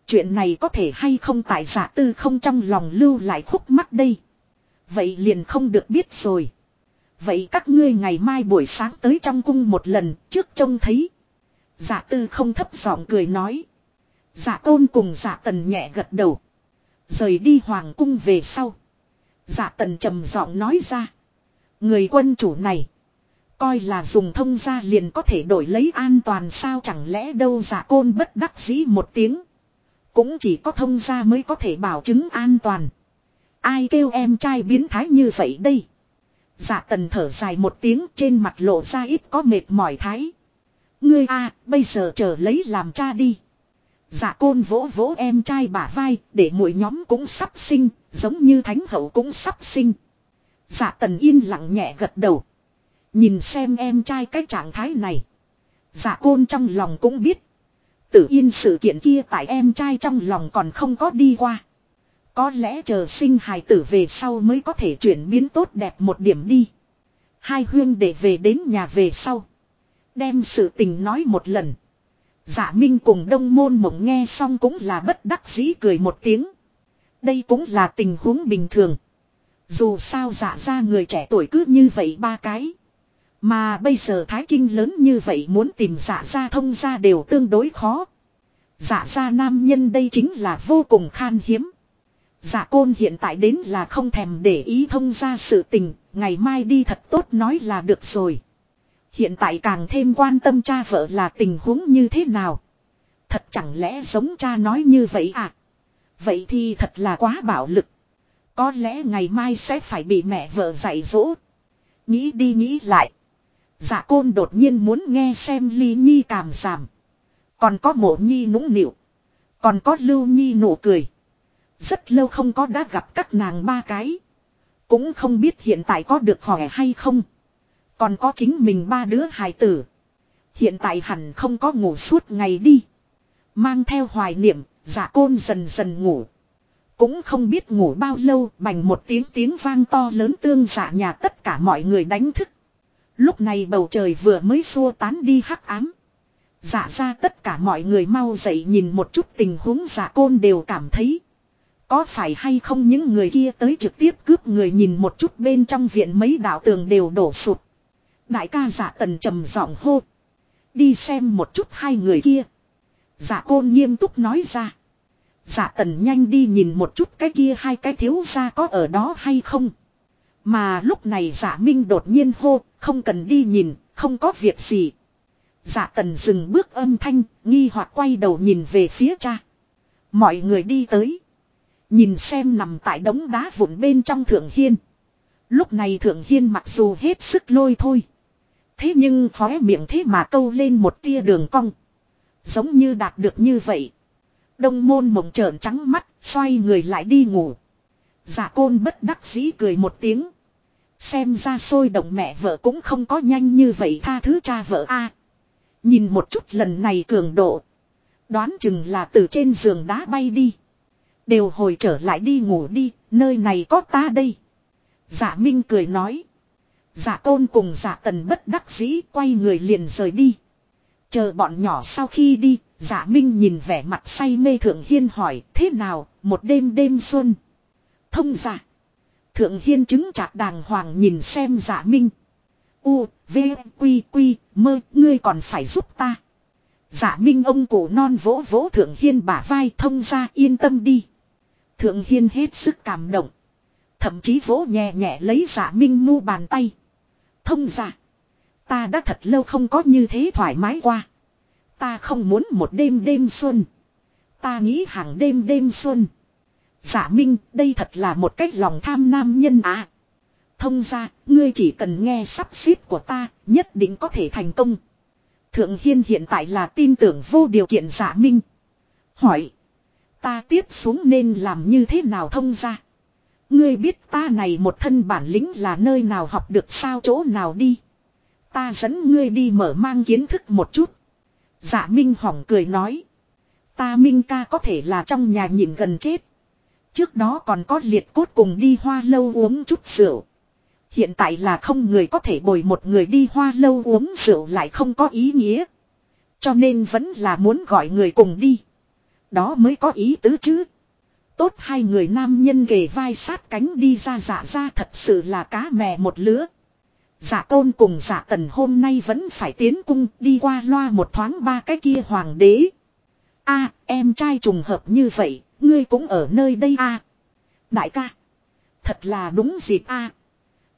Chuyện này có thể hay không tại giả tư không trong lòng lưu lại khúc mắt đây. Vậy liền không được biết rồi. Vậy các ngươi ngày mai buổi sáng tới trong cung một lần trước trông thấy. Giả tư không thấp giọng cười nói. Giả tôn cùng giả tần nhẹ gật đầu. Rời đi hoàng cung về sau. Giả tần trầm giọng nói ra. Người quân chủ này. Coi là dùng thông gia liền có thể đổi lấy an toàn sao chẳng lẽ đâu giả côn bất đắc dĩ một tiếng. Cũng chỉ có thông gia mới có thể bảo chứng an toàn. Ai kêu em trai biến thái như vậy đây. Giả tần thở dài một tiếng trên mặt lộ ra ít có mệt mỏi thái. Ngươi a bây giờ chờ lấy làm cha đi. Dạ côn vỗ vỗ em trai bả vai để mỗi nhóm cũng sắp sinh, giống như thánh hậu cũng sắp sinh. Dạ tần yên lặng nhẹ gật đầu. Nhìn xem em trai cái trạng thái này. Dạ côn trong lòng cũng biết. Tử yên sự kiện kia tại em trai trong lòng còn không có đi qua. Có lẽ chờ sinh hài tử về sau mới có thể chuyển biến tốt đẹp một điểm đi. Hai huyên để về đến nhà về sau. Đem sự tình nói một lần. Giả Minh cùng đông môn mộng nghe xong cũng là bất đắc dĩ cười một tiếng. Đây cũng là tình huống bình thường. Dù sao giả ra người trẻ tuổi cứ như vậy ba cái. Mà bây giờ thái kinh lớn như vậy muốn tìm giả ra thông ra đều tương đối khó. Giả ra nam nhân đây chính là vô cùng khan hiếm. Giả côn hiện tại đến là không thèm để ý thông ra sự tình, ngày mai đi thật tốt nói là được rồi. Hiện tại càng thêm quan tâm cha vợ là tình huống như thế nào. Thật chẳng lẽ giống cha nói như vậy à? Vậy thì thật là quá bạo lực. Có lẽ ngày mai sẽ phải bị mẹ vợ dạy dỗ. Nghĩ đi nghĩ lại. Dạ côn đột nhiên muốn nghe xem ly nhi cảm giảm. Còn có mộ nhi nũng nịu. Còn có lưu nhi nụ cười. Rất lâu không có đã gặp các nàng ba cái. Cũng không biết hiện tại có được khỏe hay không. Còn có chính mình ba đứa hài tử. Hiện tại hẳn không có ngủ suốt ngày đi. Mang theo hoài niệm, giả côn dần dần ngủ. Cũng không biết ngủ bao lâu, bành một tiếng tiếng vang to lớn tương giả nhà tất cả mọi người đánh thức. Lúc này bầu trời vừa mới xua tán đi hắc ám. Dạ ra tất cả mọi người mau dậy nhìn một chút tình huống dạ côn đều cảm thấy. Có phải hay không những người kia tới trực tiếp cướp người nhìn một chút bên trong viện mấy đạo tường đều đổ sụp. Đại ca giả tần trầm giọng hô. Đi xem một chút hai người kia. Giả côn nghiêm túc nói ra. Giả tần nhanh đi nhìn một chút cái kia hai cái thiếu ra có ở đó hay không. Mà lúc này giả minh đột nhiên hô, không cần đi nhìn, không có việc gì. Giả tần dừng bước âm thanh, nghi hoặc quay đầu nhìn về phía cha. Mọi người đi tới. Nhìn xem nằm tại đống đá vụn bên trong thượng hiên. Lúc này thượng hiên mặc dù hết sức lôi thôi. Thế nhưng khóe miệng thế mà câu lên một tia đường cong. Giống như đạt được như vậy. Đông môn mộng trợn trắng mắt, xoay người lại đi ngủ. Giả côn bất đắc dĩ cười một tiếng. Xem ra sôi động mẹ vợ cũng không có nhanh như vậy tha thứ cha vợ a. nhìn một chút lần này cường độ. Đoán chừng là từ trên giường đá bay đi. Đều hồi trở lại đi ngủ đi, nơi này có ta đây. Giả Minh cười nói. Giả tôn cùng giả tần bất đắc dĩ quay người liền rời đi. Chờ bọn nhỏ sau khi đi, giả Minh nhìn vẻ mặt say mê Thượng Hiên hỏi thế nào, một đêm đêm xuân. Thông giả. Thượng Hiên chứng chạc đàng hoàng nhìn xem giả Minh. U, V, Quy, Quy, mơ, ngươi còn phải giúp ta. Giả Minh ông cụ non vỗ vỗ Thượng Hiên bả vai thông ra yên tâm đi. Thượng Hiên hết sức cảm động. Thậm chí vỗ nhẹ nhẹ lấy giả Minh mu bàn tay. Thông ra. Ta đã thật lâu không có như thế thoải mái qua. Ta không muốn một đêm đêm xuân. Ta nghĩ hàng đêm đêm xuân. Giả Minh, đây thật là một cách lòng tham nam nhân à. Thông ra, ngươi chỉ cần nghe sắp xếp của ta, nhất định có thể thành công. Thượng Hiên hiện tại là tin tưởng vô điều kiện giả Minh. Hỏi. Ta tiếp xuống nên làm như thế nào thông ra. Ngươi biết ta này một thân bản lĩnh là nơi nào học được sao chỗ nào đi. Ta dẫn ngươi đi mở mang kiến thức một chút. Dạ Minh hỏng cười nói. Ta Minh ca có thể là trong nhà nhịn gần chết. Trước đó còn có liệt cốt cùng đi hoa lâu uống chút rượu. Hiện tại là không người có thể bồi một người đi hoa lâu uống rượu lại không có ý nghĩa. Cho nên vẫn là muốn gọi người cùng đi. Đó mới có ý tứ chứ. Tốt hai người nam nhân kề vai sát cánh đi ra dạ ra thật sự là cá mè một lứa. Dạ tôn cùng dạ tần hôm nay vẫn phải tiến cung đi qua loa một thoáng ba cái kia hoàng đế. a em trai trùng hợp như vậy, ngươi cũng ở nơi đây a Đại ca. Thật là đúng dịp a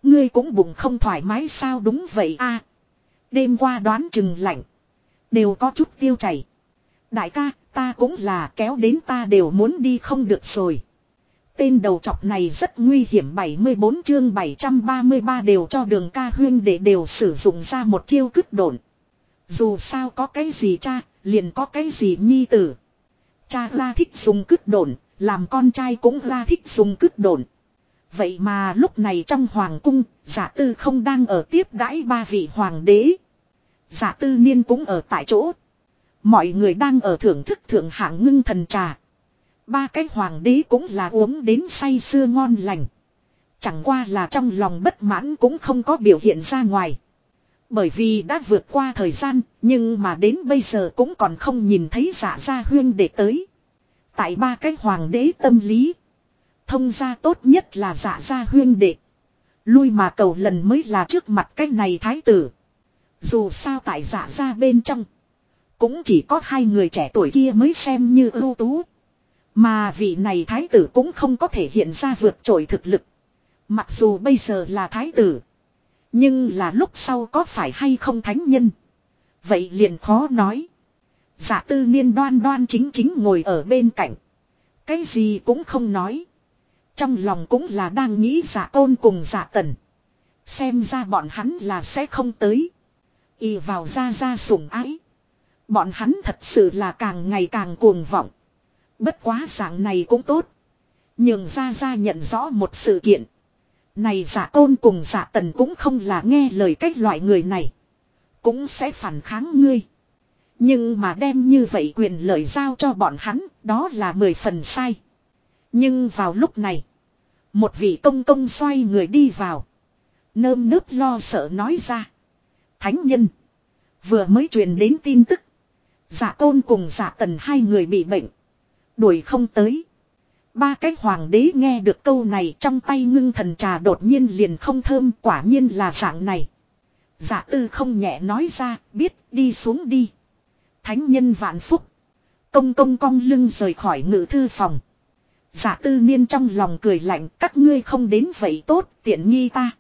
Ngươi cũng bụng không thoải mái sao đúng vậy a Đêm qua đoán chừng lạnh. Đều có chút tiêu chảy. Đại ca, ta cũng là kéo đến ta đều muốn đi không được rồi. Tên đầu chọc này rất nguy hiểm 74 chương 733 đều cho đường ca huyên để đều sử dụng ra một chiêu cứt đồn. Dù sao có cái gì cha, liền có cái gì nhi tử. Cha ra thích dùng cứt đồn, làm con trai cũng ra thích dùng cứt đồn. Vậy mà lúc này trong hoàng cung, giả tư không đang ở tiếp đãi ba vị hoàng đế. Giả tư niên cũng ở tại chỗ. Mọi người đang ở thưởng thức thượng hạng ngưng thần trà. Ba cái hoàng đế cũng là uống đến say sưa ngon lành. Chẳng qua là trong lòng bất mãn cũng không có biểu hiện ra ngoài. Bởi vì đã vượt qua thời gian, nhưng mà đến bây giờ cũng còn không nhìn thấy giả gia huyên để tới. Tại ba cái hoàng đế tâm lý. Thông gia tốt nhất là giả gia huyên đệ. Lui mà cầu lần mới là trước mặt cái này thái tử. Dù sao tại giả gia bên trong. Cũng chỉ có hai người trẻ tuổi kia mới xem như ưu tú. Mà vị này thái tử cũng không có thể hiện ra vượt trội thực lực. Mặc dù bây giờ là thái tử. Nhưng là lúc sau có phải hay không thánh nhân. Vậy liền khó nói. Giả tư niên đoan đoan chính chính ngồi ở bên cạnh. Cái gì cũng không nói. Trong lòng cũng là đang nghĩ giả tôn cùng giả tần. Xem ra bọn hắn là sẽ không tới. Y vào ra ra sủng ái. Bọn hắn thật sự là càng ngày càng cuồng vọng. Bất quá dạng này cũng tốt. Nhưng ra ra nhận rõ một sự kiện. Này giả tôn cùng giả tần cũng không là nghe lời cách loại người này. Cũng sẽ phản kháng ngươi. Nhưng mà đem như vậy quyền lợi giao cho bọn hắn, đó là mười phần sai. Nhưng vào lúc này, một vị công công xoay người đi vào. Nơm nớp lo sợ nói ra. Thánh nhân, vừa mới truyền đến tin tức. Giả tôn cùng giả tần hai người bị bệnh. Đuổi không tới. Ba cái hoàng đế nghe được câu này trong tay ngưng thần trà đột nhiên liền không thơm, quả nhiên là dạng này. Giả tư không nhẹ nói ra, biết, đi xuống đi. Thánh nhân vạn phúc. Công công cong lưng rời khỏi ngự thư phòng. Giả tư niên trong lòng cười lạnh, các ngươi không đến vậy tốt, tiện nghi ta.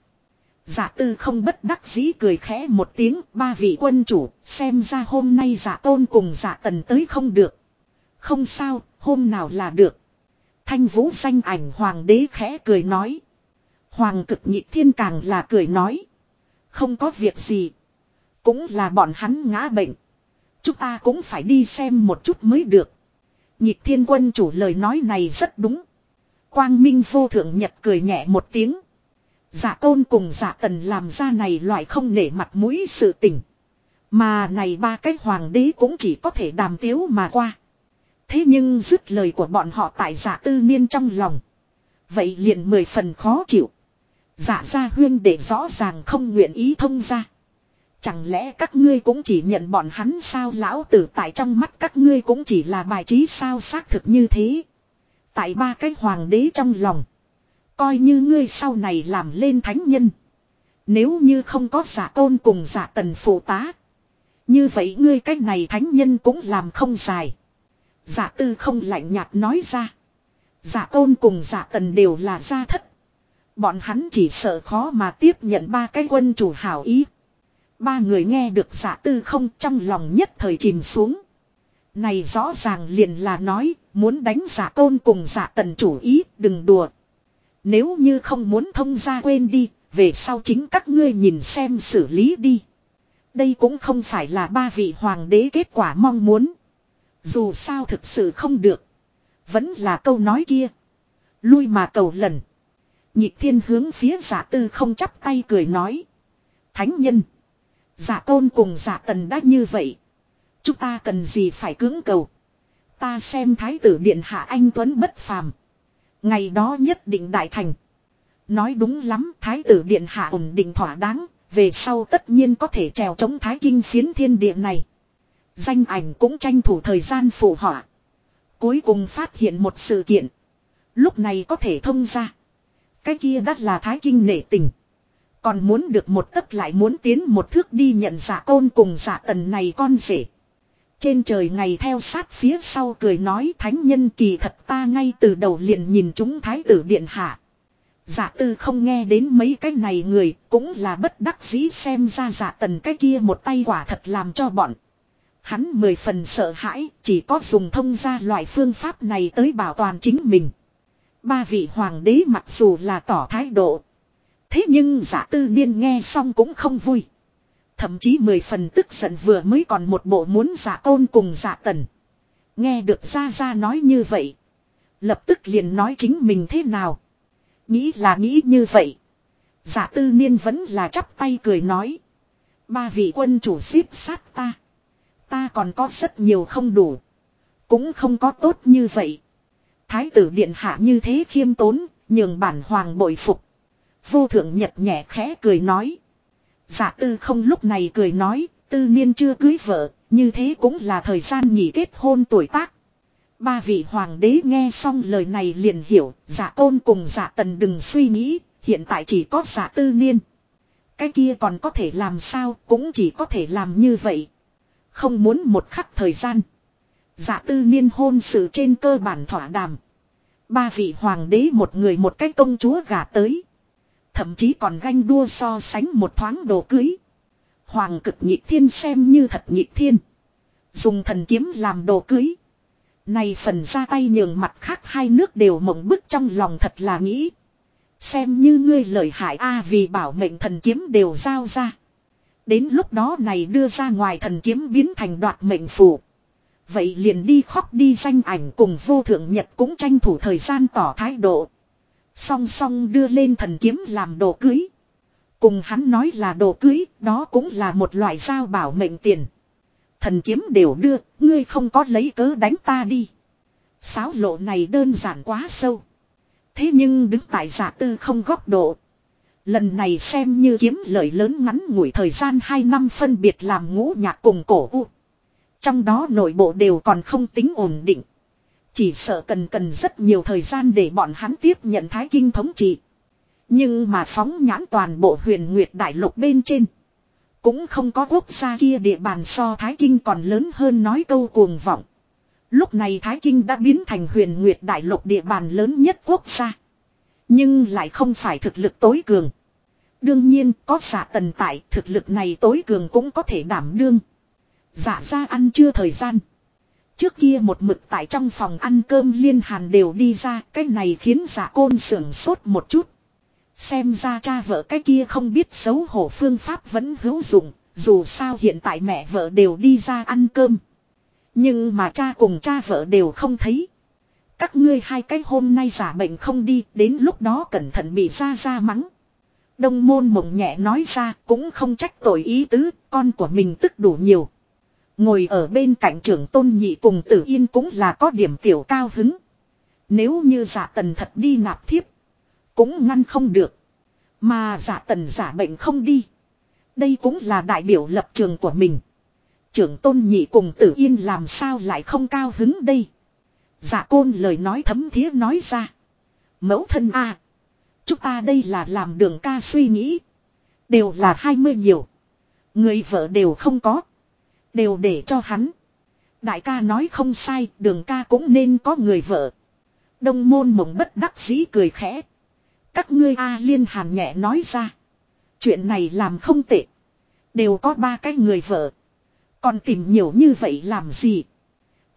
Giả tư không bất đắc dĩ cười khẽ một tiếng, ba vị quân chủ, xem ra hôm nay giả tôn cùng giả tần tới không được. Không sao, hôm nào là được. Thanh vũ danh ảnh hoàng đế khẽ cười nói. Hoàng cực nhị thiên càng là cười nói. Không có việc gì. Cũng là bọn hắn ngã bệnh. Chúng ta cũng phải đi xem một chút mới được. Nhịp thiên quân chủ lời nói này rất đúng. Quang Minh vô thượng nhật cười nhẹ một tiếng. Dạ giả tôn cùng giả tần làm ra này loại không nể mặt mũi sự tình. Mà này ba cái hoàng đế cũng chỉ có thể đàm tiếu mà qua. Thế nhưng dứt lời của bọn họ tại giả tư niên trong lòng. Vậy liền mười phần khó chịu. Giả gia huyên để rõ ràng không nguyện ý thông ra. Chẳng lẽ các ngươi cũng chỉ nhận bọn hắn sao lão tử tại trong mắt các ngươi cũng chỉ là bài trí sao xác thực như thế. Tại ba cái hoàng đế trong lòng. Coi như ngươi sau này làm lên thánh nhân. Nếu như không có giả tôn cùng giả tần phụ tá. Như vậy ngươi cách này thánh nhân cũng làm không dài. Giả tư không lạnh nhạt nói ra. Giả tôn cùng giả tần đều là gia thất. Bọn hắn chỉ sợ khó mà tiếp nhận ba cái quân chủ hảo ý. Ba người nghe được giả tư không trong lòng nhất thời chìm xuống. Này rõ ràng liền là nói, muốn đánh giả tôn cùng giả tần chủ ý, đừng đùa. Nếu như không muốn thông ra quên đi, về sau chính các ngươi nhìn xem xử lý đi. Đây cũng không phải là ba vị hoàng đế kết quả mong muốn. Dù sao thực sự không được. Vẫn là câu nói kia. Lui mà cầu lần. Nhịp thiên hướng phía giả tư không chắp tay cười nói. Thánh nhân. Giả tôn cùng giả tần đã như vậy. Chúng ta cần gì phải cưỡng cầu. Ta xem thái tử điện hạ anh Tuấn bất phàm. Ngày đó nhất định đại thành. Nói đúng lắm, thái tử điện hạ ổn định thỏa đáng. Về sau tất nhiên có thể trèo chống thái kinh phiến thiên địa này. Danh ảnh cũng tranh thủ thời gian phụ họa. Cuối cùng phát hiện một sự kiện. Lúc này có thể thông ra. Cái kia đắt là thái kinh nể tình. Còn muốn được một tấc lại muốn tiến một thước đi nhận giả côn cùng giả tần này con rể. Trên trời ngày theo sát phía sau cười nói thánh nhân kỳ thật ta ngay từ đầu liền nhìn chúng thái tử điện hạ. Giả tư không nghe đến mấy cái này người cũng là bất đắc dĩ xem ra giả tần cái kia một tay quả thật làm cho bọn. Hắn mười phần sợ hãi, chỉ có dùng thông ra loại phương pháp này tới bảo toàn chính mình. Ba vị hoàng đế mặc dù là tỏ thái độ. Thế nhưng giả tư niên nghe xong cũng không vui. Thậm chí mười phần tức giận vừa mới còn một bộ muốn giả tôn cùng giả tần. Nghe được ra ra nói như vậy. Lập tức liền nói chính mình thế nào. Nghĩ là nghĩ như vậy. Giả tư niên vẫn là chắp tay cười nói. Ba vị quân chủ xếp sát ta. Ta còn có rất nhiều không đủ. Cũng không có tốt như vậy. Thái tử điện hạ như thế khiêm tốn, nhường bản hoàng bội phục. Vô thượng nhật nhẹ khẽ cười nói. Giả tư không lúc này cười nói, tư niên chưa cưới vợ, như thế cũng là thời gian nghỉ kết hôn tuổi tác. Ba vị hoàng đế nghe xong lời này liền hiểu, giả tôn cùng giả tần đừng suy nghĩ, hiện tại chỉ có giả tư niên. Cái kia còn có thể làm sao, cũng chỉ có thể làm như vậy. Không muốn một khắc thời gian. Giả tư niên hôn sự trên cơ bản thỏa đàm. Ba vị hoàng đế một người một cái công chúa gả tới. Thậm chí còn ganh đua so sánh một thoáng đồ cưới. Hoàng cực nhị thiên xem như thật nhị thiên. Dùng thần kiếm làm đồ cưới. Này phần ra tay nhường mặt khác hai nước đều mộng bức trong lòng thật là nghĩ. Xem như ngươi lợi hại a vì bảo mệnh thần kiếm đều giao ra. Đến lúc đó này đưa ra ngoài thần kiếm biến thành đoạt mệnh phù. Vậy liền đi khóc đi danh ảnh cùng vô thượng nhật cũng tranh thủ thời gian tỏ thái độ. Song song đưa lên thần kiếm làm đồ cưới. Cùng hắn nói là đồ cưới, đó cũng là một loại giao bảo mệnh tiền. Thần kiếm đều đưa, ngươi không có lấy cớ đánh ta đi. Sáo lộ này đơn giản quá sâu. Thế nhưng đứng tại giả tư không góc độ. Lần này xem như kiếm lợi lớn ngắn ngủi thời gian 2 năm phân biệt làm ngũ nhạc cùng cổ u. Trong đó nội bộ đều còn không tính ổn định. Chỉ sợ cần cần rất nhiều thời gian để bọn hắn tiếp nhận thái kinh thống trị. Nhưng mà phóng nhãn toàn bộ huyền nguyệt đại lục bên trên. Cũng không có quốc gia kia địa bàn so thái kinh còn lớn hơn nói câu cuồng vọng. Lúc này thái kinh đã biến thành huyền nguyệt đại lục địa bàn lớn nhất quốc gia. Nhưng lại không phải thực lực tối cường. Đương nhiên có giả tần tại thực lực này tối cường cũng có thể đảm đương. Giả ra ăn chưa thời gian. Trước kia một mực tại trong phòng ăn cơm liên hàn đều đi ra, cái này khiến giả côn sưởng sốt một chút. Xem ra cha vợ cái kia không biết xấu hổ phương pháp vẫn hữu dụng, dù sao hiện tại mẹ vợ đều đi ra ăn cơm. Nhưng mà cha cùng cha vợ đều không thấy. Các ngươi hai cái hôm nay giả bệnh không đi, đến lúc đó cẩn thận bị ra ra mắng. Đông môn mộng nhẹ nói ra cũng không trách tội ý tứ, con của mình tức đủ nhiều. Ngồi ở bên cạnh trưởng tôn nhị cùng tử yên cũng là có điểm tiểu cao hứng. Nếu như giả tần thật đi nạp thiếp. Cũng ngăn không được. Mà giả tần giả bệnh không đi. Đây cũng là đại biểu lập trường của mình. Trưởng tôn nhị cùng tử yên làm sao lại không cao hứng đây. Giả côn lời nói thấm thía nói ra. Mẫu thân a Chúng ta đây là làm đường ca suy nghĩ. Đều là hai mươi nhiều. Người vợ đều không có. Đều để cho hắn. Đại ca nói không sai, đường ca cũng nên có người vợ. Đông môn mộng bất đắc dĩ cười khẽ. Các ngươi A liên hàn nhẹ nói ra. Chuyện này làm không tệ. Đều có ba cái người vợ. Còn tìm nhiều như vậy làm gì?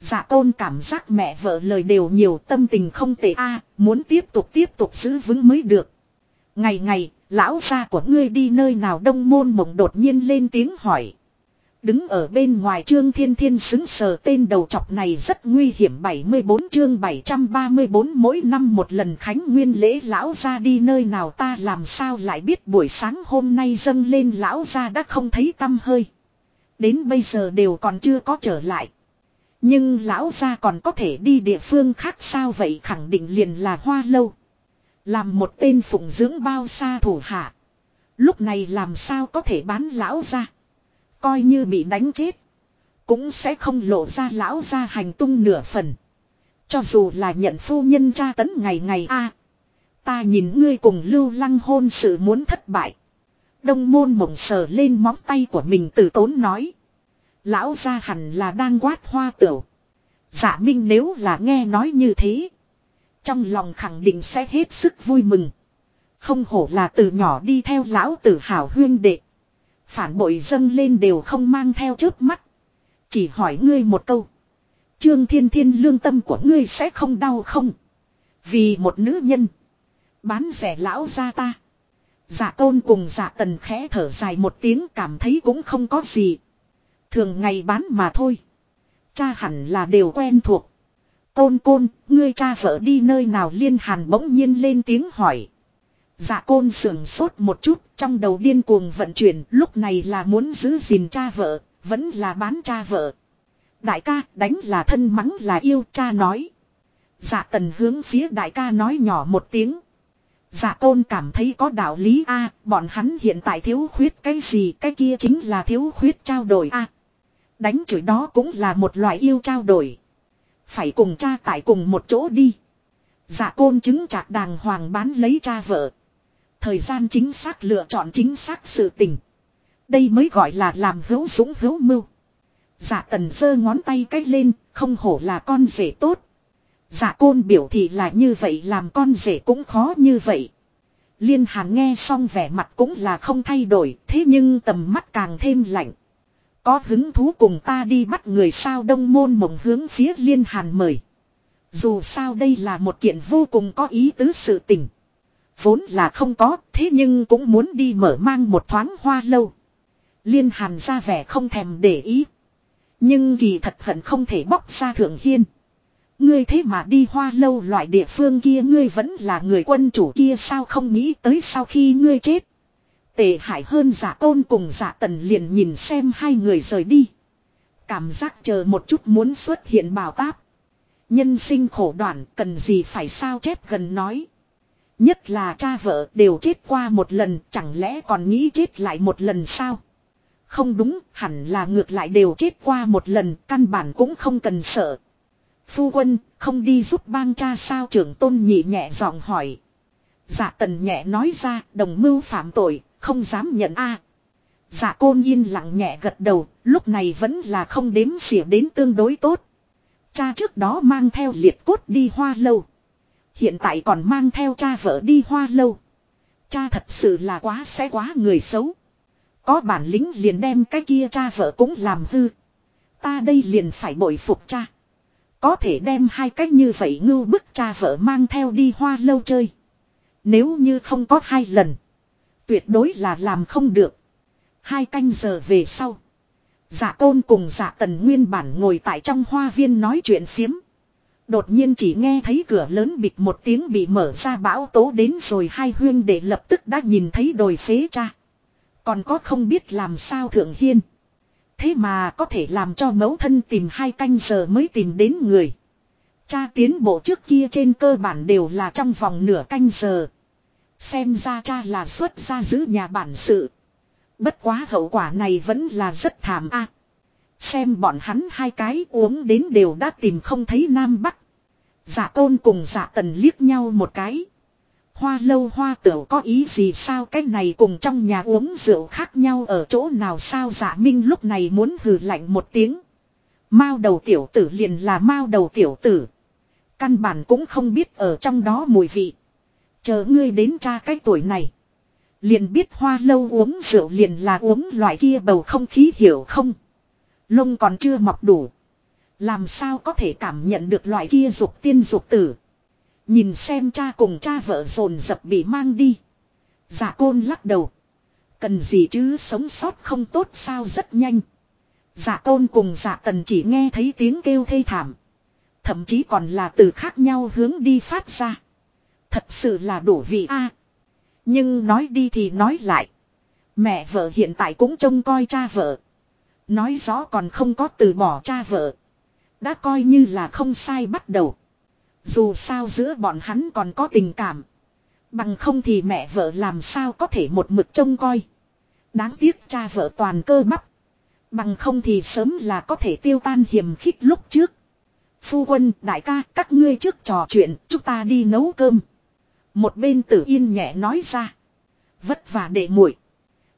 Dạ tôn cảm giác mẹ vợ lời đều nhiều tâm tình không tệ a muốn tiếp tục tiếp tục giữ vững mới được. Ngày ngày, lão gia của ngươi đi nơi nào đông môn mộng đột nhiên lên tiếng hỏi. Đứng ở bên ngoài trương thiên thiên xứng sờ tên đầu chọc này rất nguy hiểm 74 chương 734 mỗi năm một lần khánh nguyên lễ lão ra đi nơi nào ta làm sao lại biết buổi sáng hôm nay dâng lên lão ra đã không thấy tâm hơi. Đến bây giờ đều còn chưa có trở lại. Nhưng lão gia còn có thể đi địa phương khác sao vậy khẳng định liền là hoa lâu. Làm một tên phụng dưỡng bao xa thủ hạ. Lúc này làm sao có thể bán lão ra. Coi như bị đánh chết. Cũng sẽ không lộ ra lão ra hành tung nửa phần. Cho dù là nhận phu nhân tra tấn ngày ngày a, Ta nhìn ngươi cùng lưu lăng hôn sự muốn thất bại. Đông môn mộng sờ lên móng tay của mình từ tốn nói. Lão ra hẳn là đang quát hoa tửu. Giả minh nếu là nghe nói như thế. Trong lòng khẳng định sẽ hết sức vui mừng. Không hổ là từ nhỏ đi theo lão tử hảo huyên đệ. Phản bội dâng lên đều không mang theo trước mắt. Chỉ hỏi ngươi một câu. Trương thiên thiên lương tâm của ngươi sẽ không đau không? Vì một nữ nhân. Bán rẻ lão ra ta. Dạ tôn cùng dạ tần khẽ thở dài một tiếng cảm thấy cũng không có gì. Thường ngày bán mà thôi. Cha hẳn là đều quen thuộc. Côn côn, ngươi cha vợ đi nơi nào liên hàn bỗng nhiên lên tiếng hỏi. Dạ côn sưởng sốt một chút, trong đầu điên cuồng vận chuyển, lúc này là muốn giữ gìn cha vợ, vẫn là bán cha vợ. Đại ca, đánh là thân mắng là yêu, cha nói. Dạ tần hướng phía đại ca nói nhỏ một tiếng. Dạ côn cảm thấy có đạo lý a bọn hắn hiện tại thiếu khuyết cái gì, cái kia chính là thiếu khuyết trao đổi a Đánh chửi đó cũng là một loại yêu trao đổi. Phải cùng cha tại cùng một chỗ đi. Dạ côn chứng chạc đàng hoàng bán lấy cha vợ. Thời gian chính xác lựa chọn chính xác sự tình. Đây mới gọi là làm hữu dũng hữu mưu. Dạ tần giơ ngón tay cách lên, không hổ là con rể tốt. Dạ côn biểu thị là như vậy làm con rể cũng khó như vậy. Liên hàn nghe xong vẻ mặt cũng là không thay đổi, thế nhưng tầm mắt càng thêm lạnh. Có hứng thú cùng ta đi bắt người sao đông môn mộng hướng phía liên hàn mời. Dù sao đây là một kiện vô cùng có ý tứ sự tình. vốn là không có, thế nhưng cũng muốn đi mở mang một thoáng hoa lâu. Liên hàn ra vẻ không thèm để ý. Nhưng kỳ thật hận không thể bóc ra thượng hiên. Ngươi thế mà đi hoa lâu loại địa phương kia ngươi vẫn là người quân chủ kia sao không nghĩ tới sau khi ngươi chết. Tệ hại hơn giả tôn cùng giả tần liền nhìn xem hai người rời đi. Cảm giác chờ một chút muốn xuất hiện bảo táp. Nhân sinh khổ đoạn cần gì phải sao chép gần nói. Nhất là cha vợ đều chết qua một lần, chẳng lẽ còn nghĩ chết lại một lần sao. Không đúng, hẳn là ngược lại đều chết qua một lần, căn bản cũng không cần sợ. Phu quân, không đi giúp bang cha sao trưởng tôn nhị nhẹ giọng hỏi. Dạ tần nhẹ nói ra, đồng mưu phạm tội không dám nhận a. Dạ côn yên lặng nhẹ gật đầu, lúc này vẫn là không đếm xỉa đến tương đối tốt. Cha trước đó mang theo liệt cốt đi hoa lâu. Hiện tại còn mang theo cha vợ đi hoa lâu. Cha thật sự là quá sẽ quá người xấu. Có bản lĩnh liền đem cái kia cha vợ cũng làm hư. Ta đây liền phải bội phục cha. Có thể đem hai cách như vậy ngưu bức cha vợ mang theo đi hoa lâu chơi. Nếu như không có hai lần. Tuyệt đối là làm không được. Hai canh giờ về sau. Giả tôn cùng giả tần nguyên bản ngồi tại trong hoa viên nói chuyện phiếm. Đột nhiên chỉ nghe thấy cửa lớn bịt một tiếng bị mở ra bão tố đến rồi hai huyên để lập tức đã nhìn thấy đồi phế cha. Còn có không biết làm sao thượng hiên. Thế mà có thể làm cho mẫu thân tìm hai canh giờ mới tìm đến người. Cha tiến bộ trước kia trên cơ bản đều là trong vòng nửa canh giờ. Xem ra cha là xuất ra giữ nhà bản sự. Bất quá hậu quả này vẫn là rất thảm a. xem bọn hắn hai cái uống đến đều đã tìm không thấy Nam Bắc. Dạ tôn cùng dạ tần liếc nhau một cái. Hoa lâu hoa tửu có ý gì sao cái này cùng trong nhà uống rượu khác nhau ở chỗ nào sao dạ minh lúc này muốn hừ lạnh một tiếng. Mao đầu tiểu tử liền là mao đầu tiểu tử. Căn bản cũng không biết ở trong đó mùi vị. Chờ ngươi đến cha cái tuổi này. Liền biết hoa lâu uống rượu liền là uống loại kia bầu không khí hiểu không. Lông còn chưa mọc đủ. Làm sao có thể cảm nhận được loại kia dục tiên dục tử. Nhìn xem cha cùng cha vợ dồn dập bị mang đi. Giả côn lắc đầu. Cần gì chứ sống sót không tốt sao rất nhanh. Giả côn cùng giả tần chỉ nghe thấy tiếng kêu thê thảm. Thậm chí còn là từ khác nhau hướng đi phát ra. Thật sự là đủ vị a. nhưng nói đi thì nói lại. Mẹ vợ hiện tại cũng trông coi cha vợ. Nói rõ còn không có từ bỏ cha vợ. Đã coi như là không sai bắt đầu. Dù sao giữa bọn hắn còn có tình cảm. Bằng không thì mẹ vợ làm sao có thể một mực trông coi. Đáng tiếc cha vợ toàn cơ bắp. Bằng không thì sớm là có thể tiêu tan hiểm khích lúc trước. Phu quân, đại ca, các ngươi trước trò chuyện, chúng ta đi nấu cơm. Một bên tử yên nhẹ nói ra. Vất vả để muội.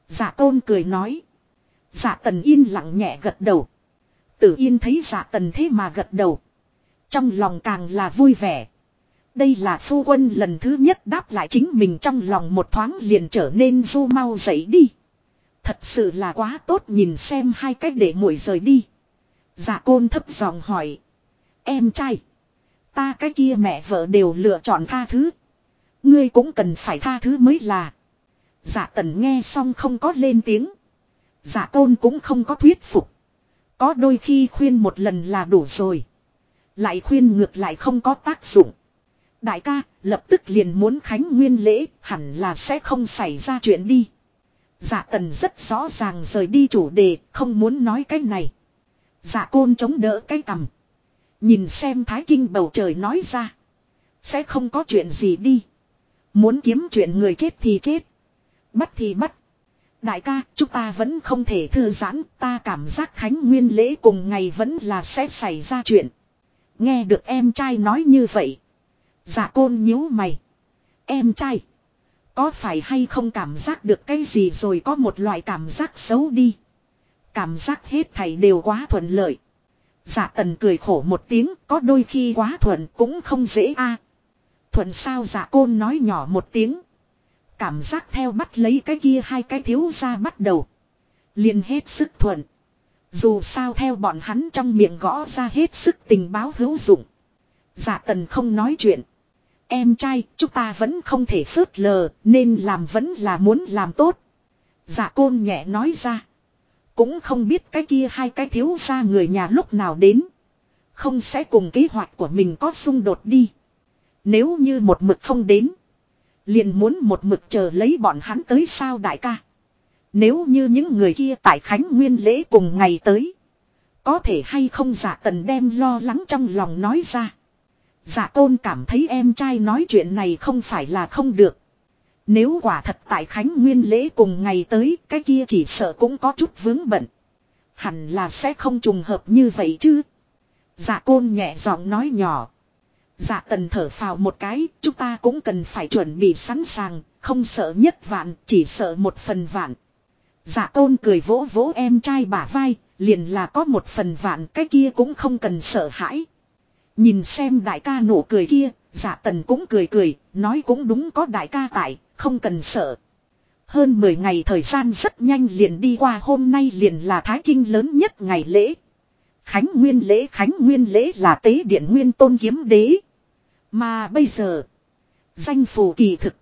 Giả tôn cười nói. Giả tần yên lặng nhẹ gật đầu. Tử yên thấy giả tần thế mà gật đầu. Trong lòng càng là vui vẻ. Đây là phu quân lần thứ nhất đáp lại chính mình trong lòng một thoáng liền trở nên du mau dậy đi. Thật sự là quá tốt nhìn xem hai cách để muội rời đi. Dạ côn thấp giọng hỏi. Em trai. Ta cái kia mẹ vợ đều lựa chọn tha thứ. Ngươi cũng cần phải tha thứ mới là. Dạ tần nghe xong không có lên tiếng. Dạ tôn cũng không có thuyết phục. Có đôi khi khuyên một lần là đủ rồi. Lại khuyên ngược lại không có tác dụng. Đại ca, lập tức liền muốn khánh nguyên lễ, hẳn là sẽ không xảy ra chuyện đi. Dạ tần rất rõ ràng rời đi chủ đề, không muốn nói cái này. Dạ côn chống đỡ cái cằm. Nhìn xem thái kinh bầu trời nói ra. Sẽ không có chuyện gì đi. Muốn kiếm chuyện người chết thì chết. Bắt thì bắt. Đại ca, chúng ta vẫn không thể thư giãn, ta cảm giác khánh nguyên lễ cùng ngày vẫn là sẽ xảy ra chuyện. Nghe được em trai nói như vậy. Dạ côn nhíu mày. Em trai. Có phải hay không cảm giác được cái gì rồi có một loại cảm giác xấu đi. Cảm giác hết thảy đều quá thuận lợi. Dạ tần cười khổ một tiếng có đôi khi quá thuận cũng không dễ a. Thuận sao dạ côn nói nhỏ một tiếng. Cảm giác theo bắt lấy cái kia hai cái thiếu ra bắt đầu. liền hết sức thuận. Dù sao theo bọn hắn trong miệng gõ ra hết sức tình báo hữu dụng. Dạ tần không nói chuyện. Em trai, chúng ta vẫn không thể phớt lờ, nên làm vẫn là muốn làm tốt. Dạ côn nhẹ nói ra. Cũng không biết cái kia hai cái thiếu ra người nhà lúc nào đến. Không sẽ cùng kế hoạch của mình có xung đột đi. Nếu như một mực không đến. Liền muốn một mực chờ lấy bọn hắn tới sao đại ca. Nếu như những người kia tại Khánh Nguyên lễ cùng ngày tới. Có thể hay không giả tần đem lo lắng trong lòng nói ra. Giả tôn cảm thấy em trai nói chuyện này không phải là không được. Nếu quả thật tại Khánh Nguyên lễ cùng ngày tới, cái kia chỉ sợ cũng có chút vướng bận. Hẳn là sẽ không trùng hợp như vậy chứ. Dạ côn nhẹ giọng nói nhỏ. Dạ tần thở phào một cái, chúng ta cũng cần phải chuẩn bị sẵn sàng, không sợ nhất vạn, chỉ sợ một phần vạn. Dạ tôn cười vỗ vỗ em trai bả vai, liền là có một phần vạn cái kia cũng không cần sợ hãi. Nhìn xem đại ca nụ cười kia, dạ tần cũng cười cười, nói cũng đúng có đại ca tại, không cần sợ. Hơn 10 ngày thời gian rất nhanh liền đi qua hôm nay liền là thái kinh lớn nhất ngày lễ. Khánh Nguyên lễ Khánh Nguyên lễ là tế điện nguyên tôn kiếm đế. Mà bây giờ, danh phù kỳ thực.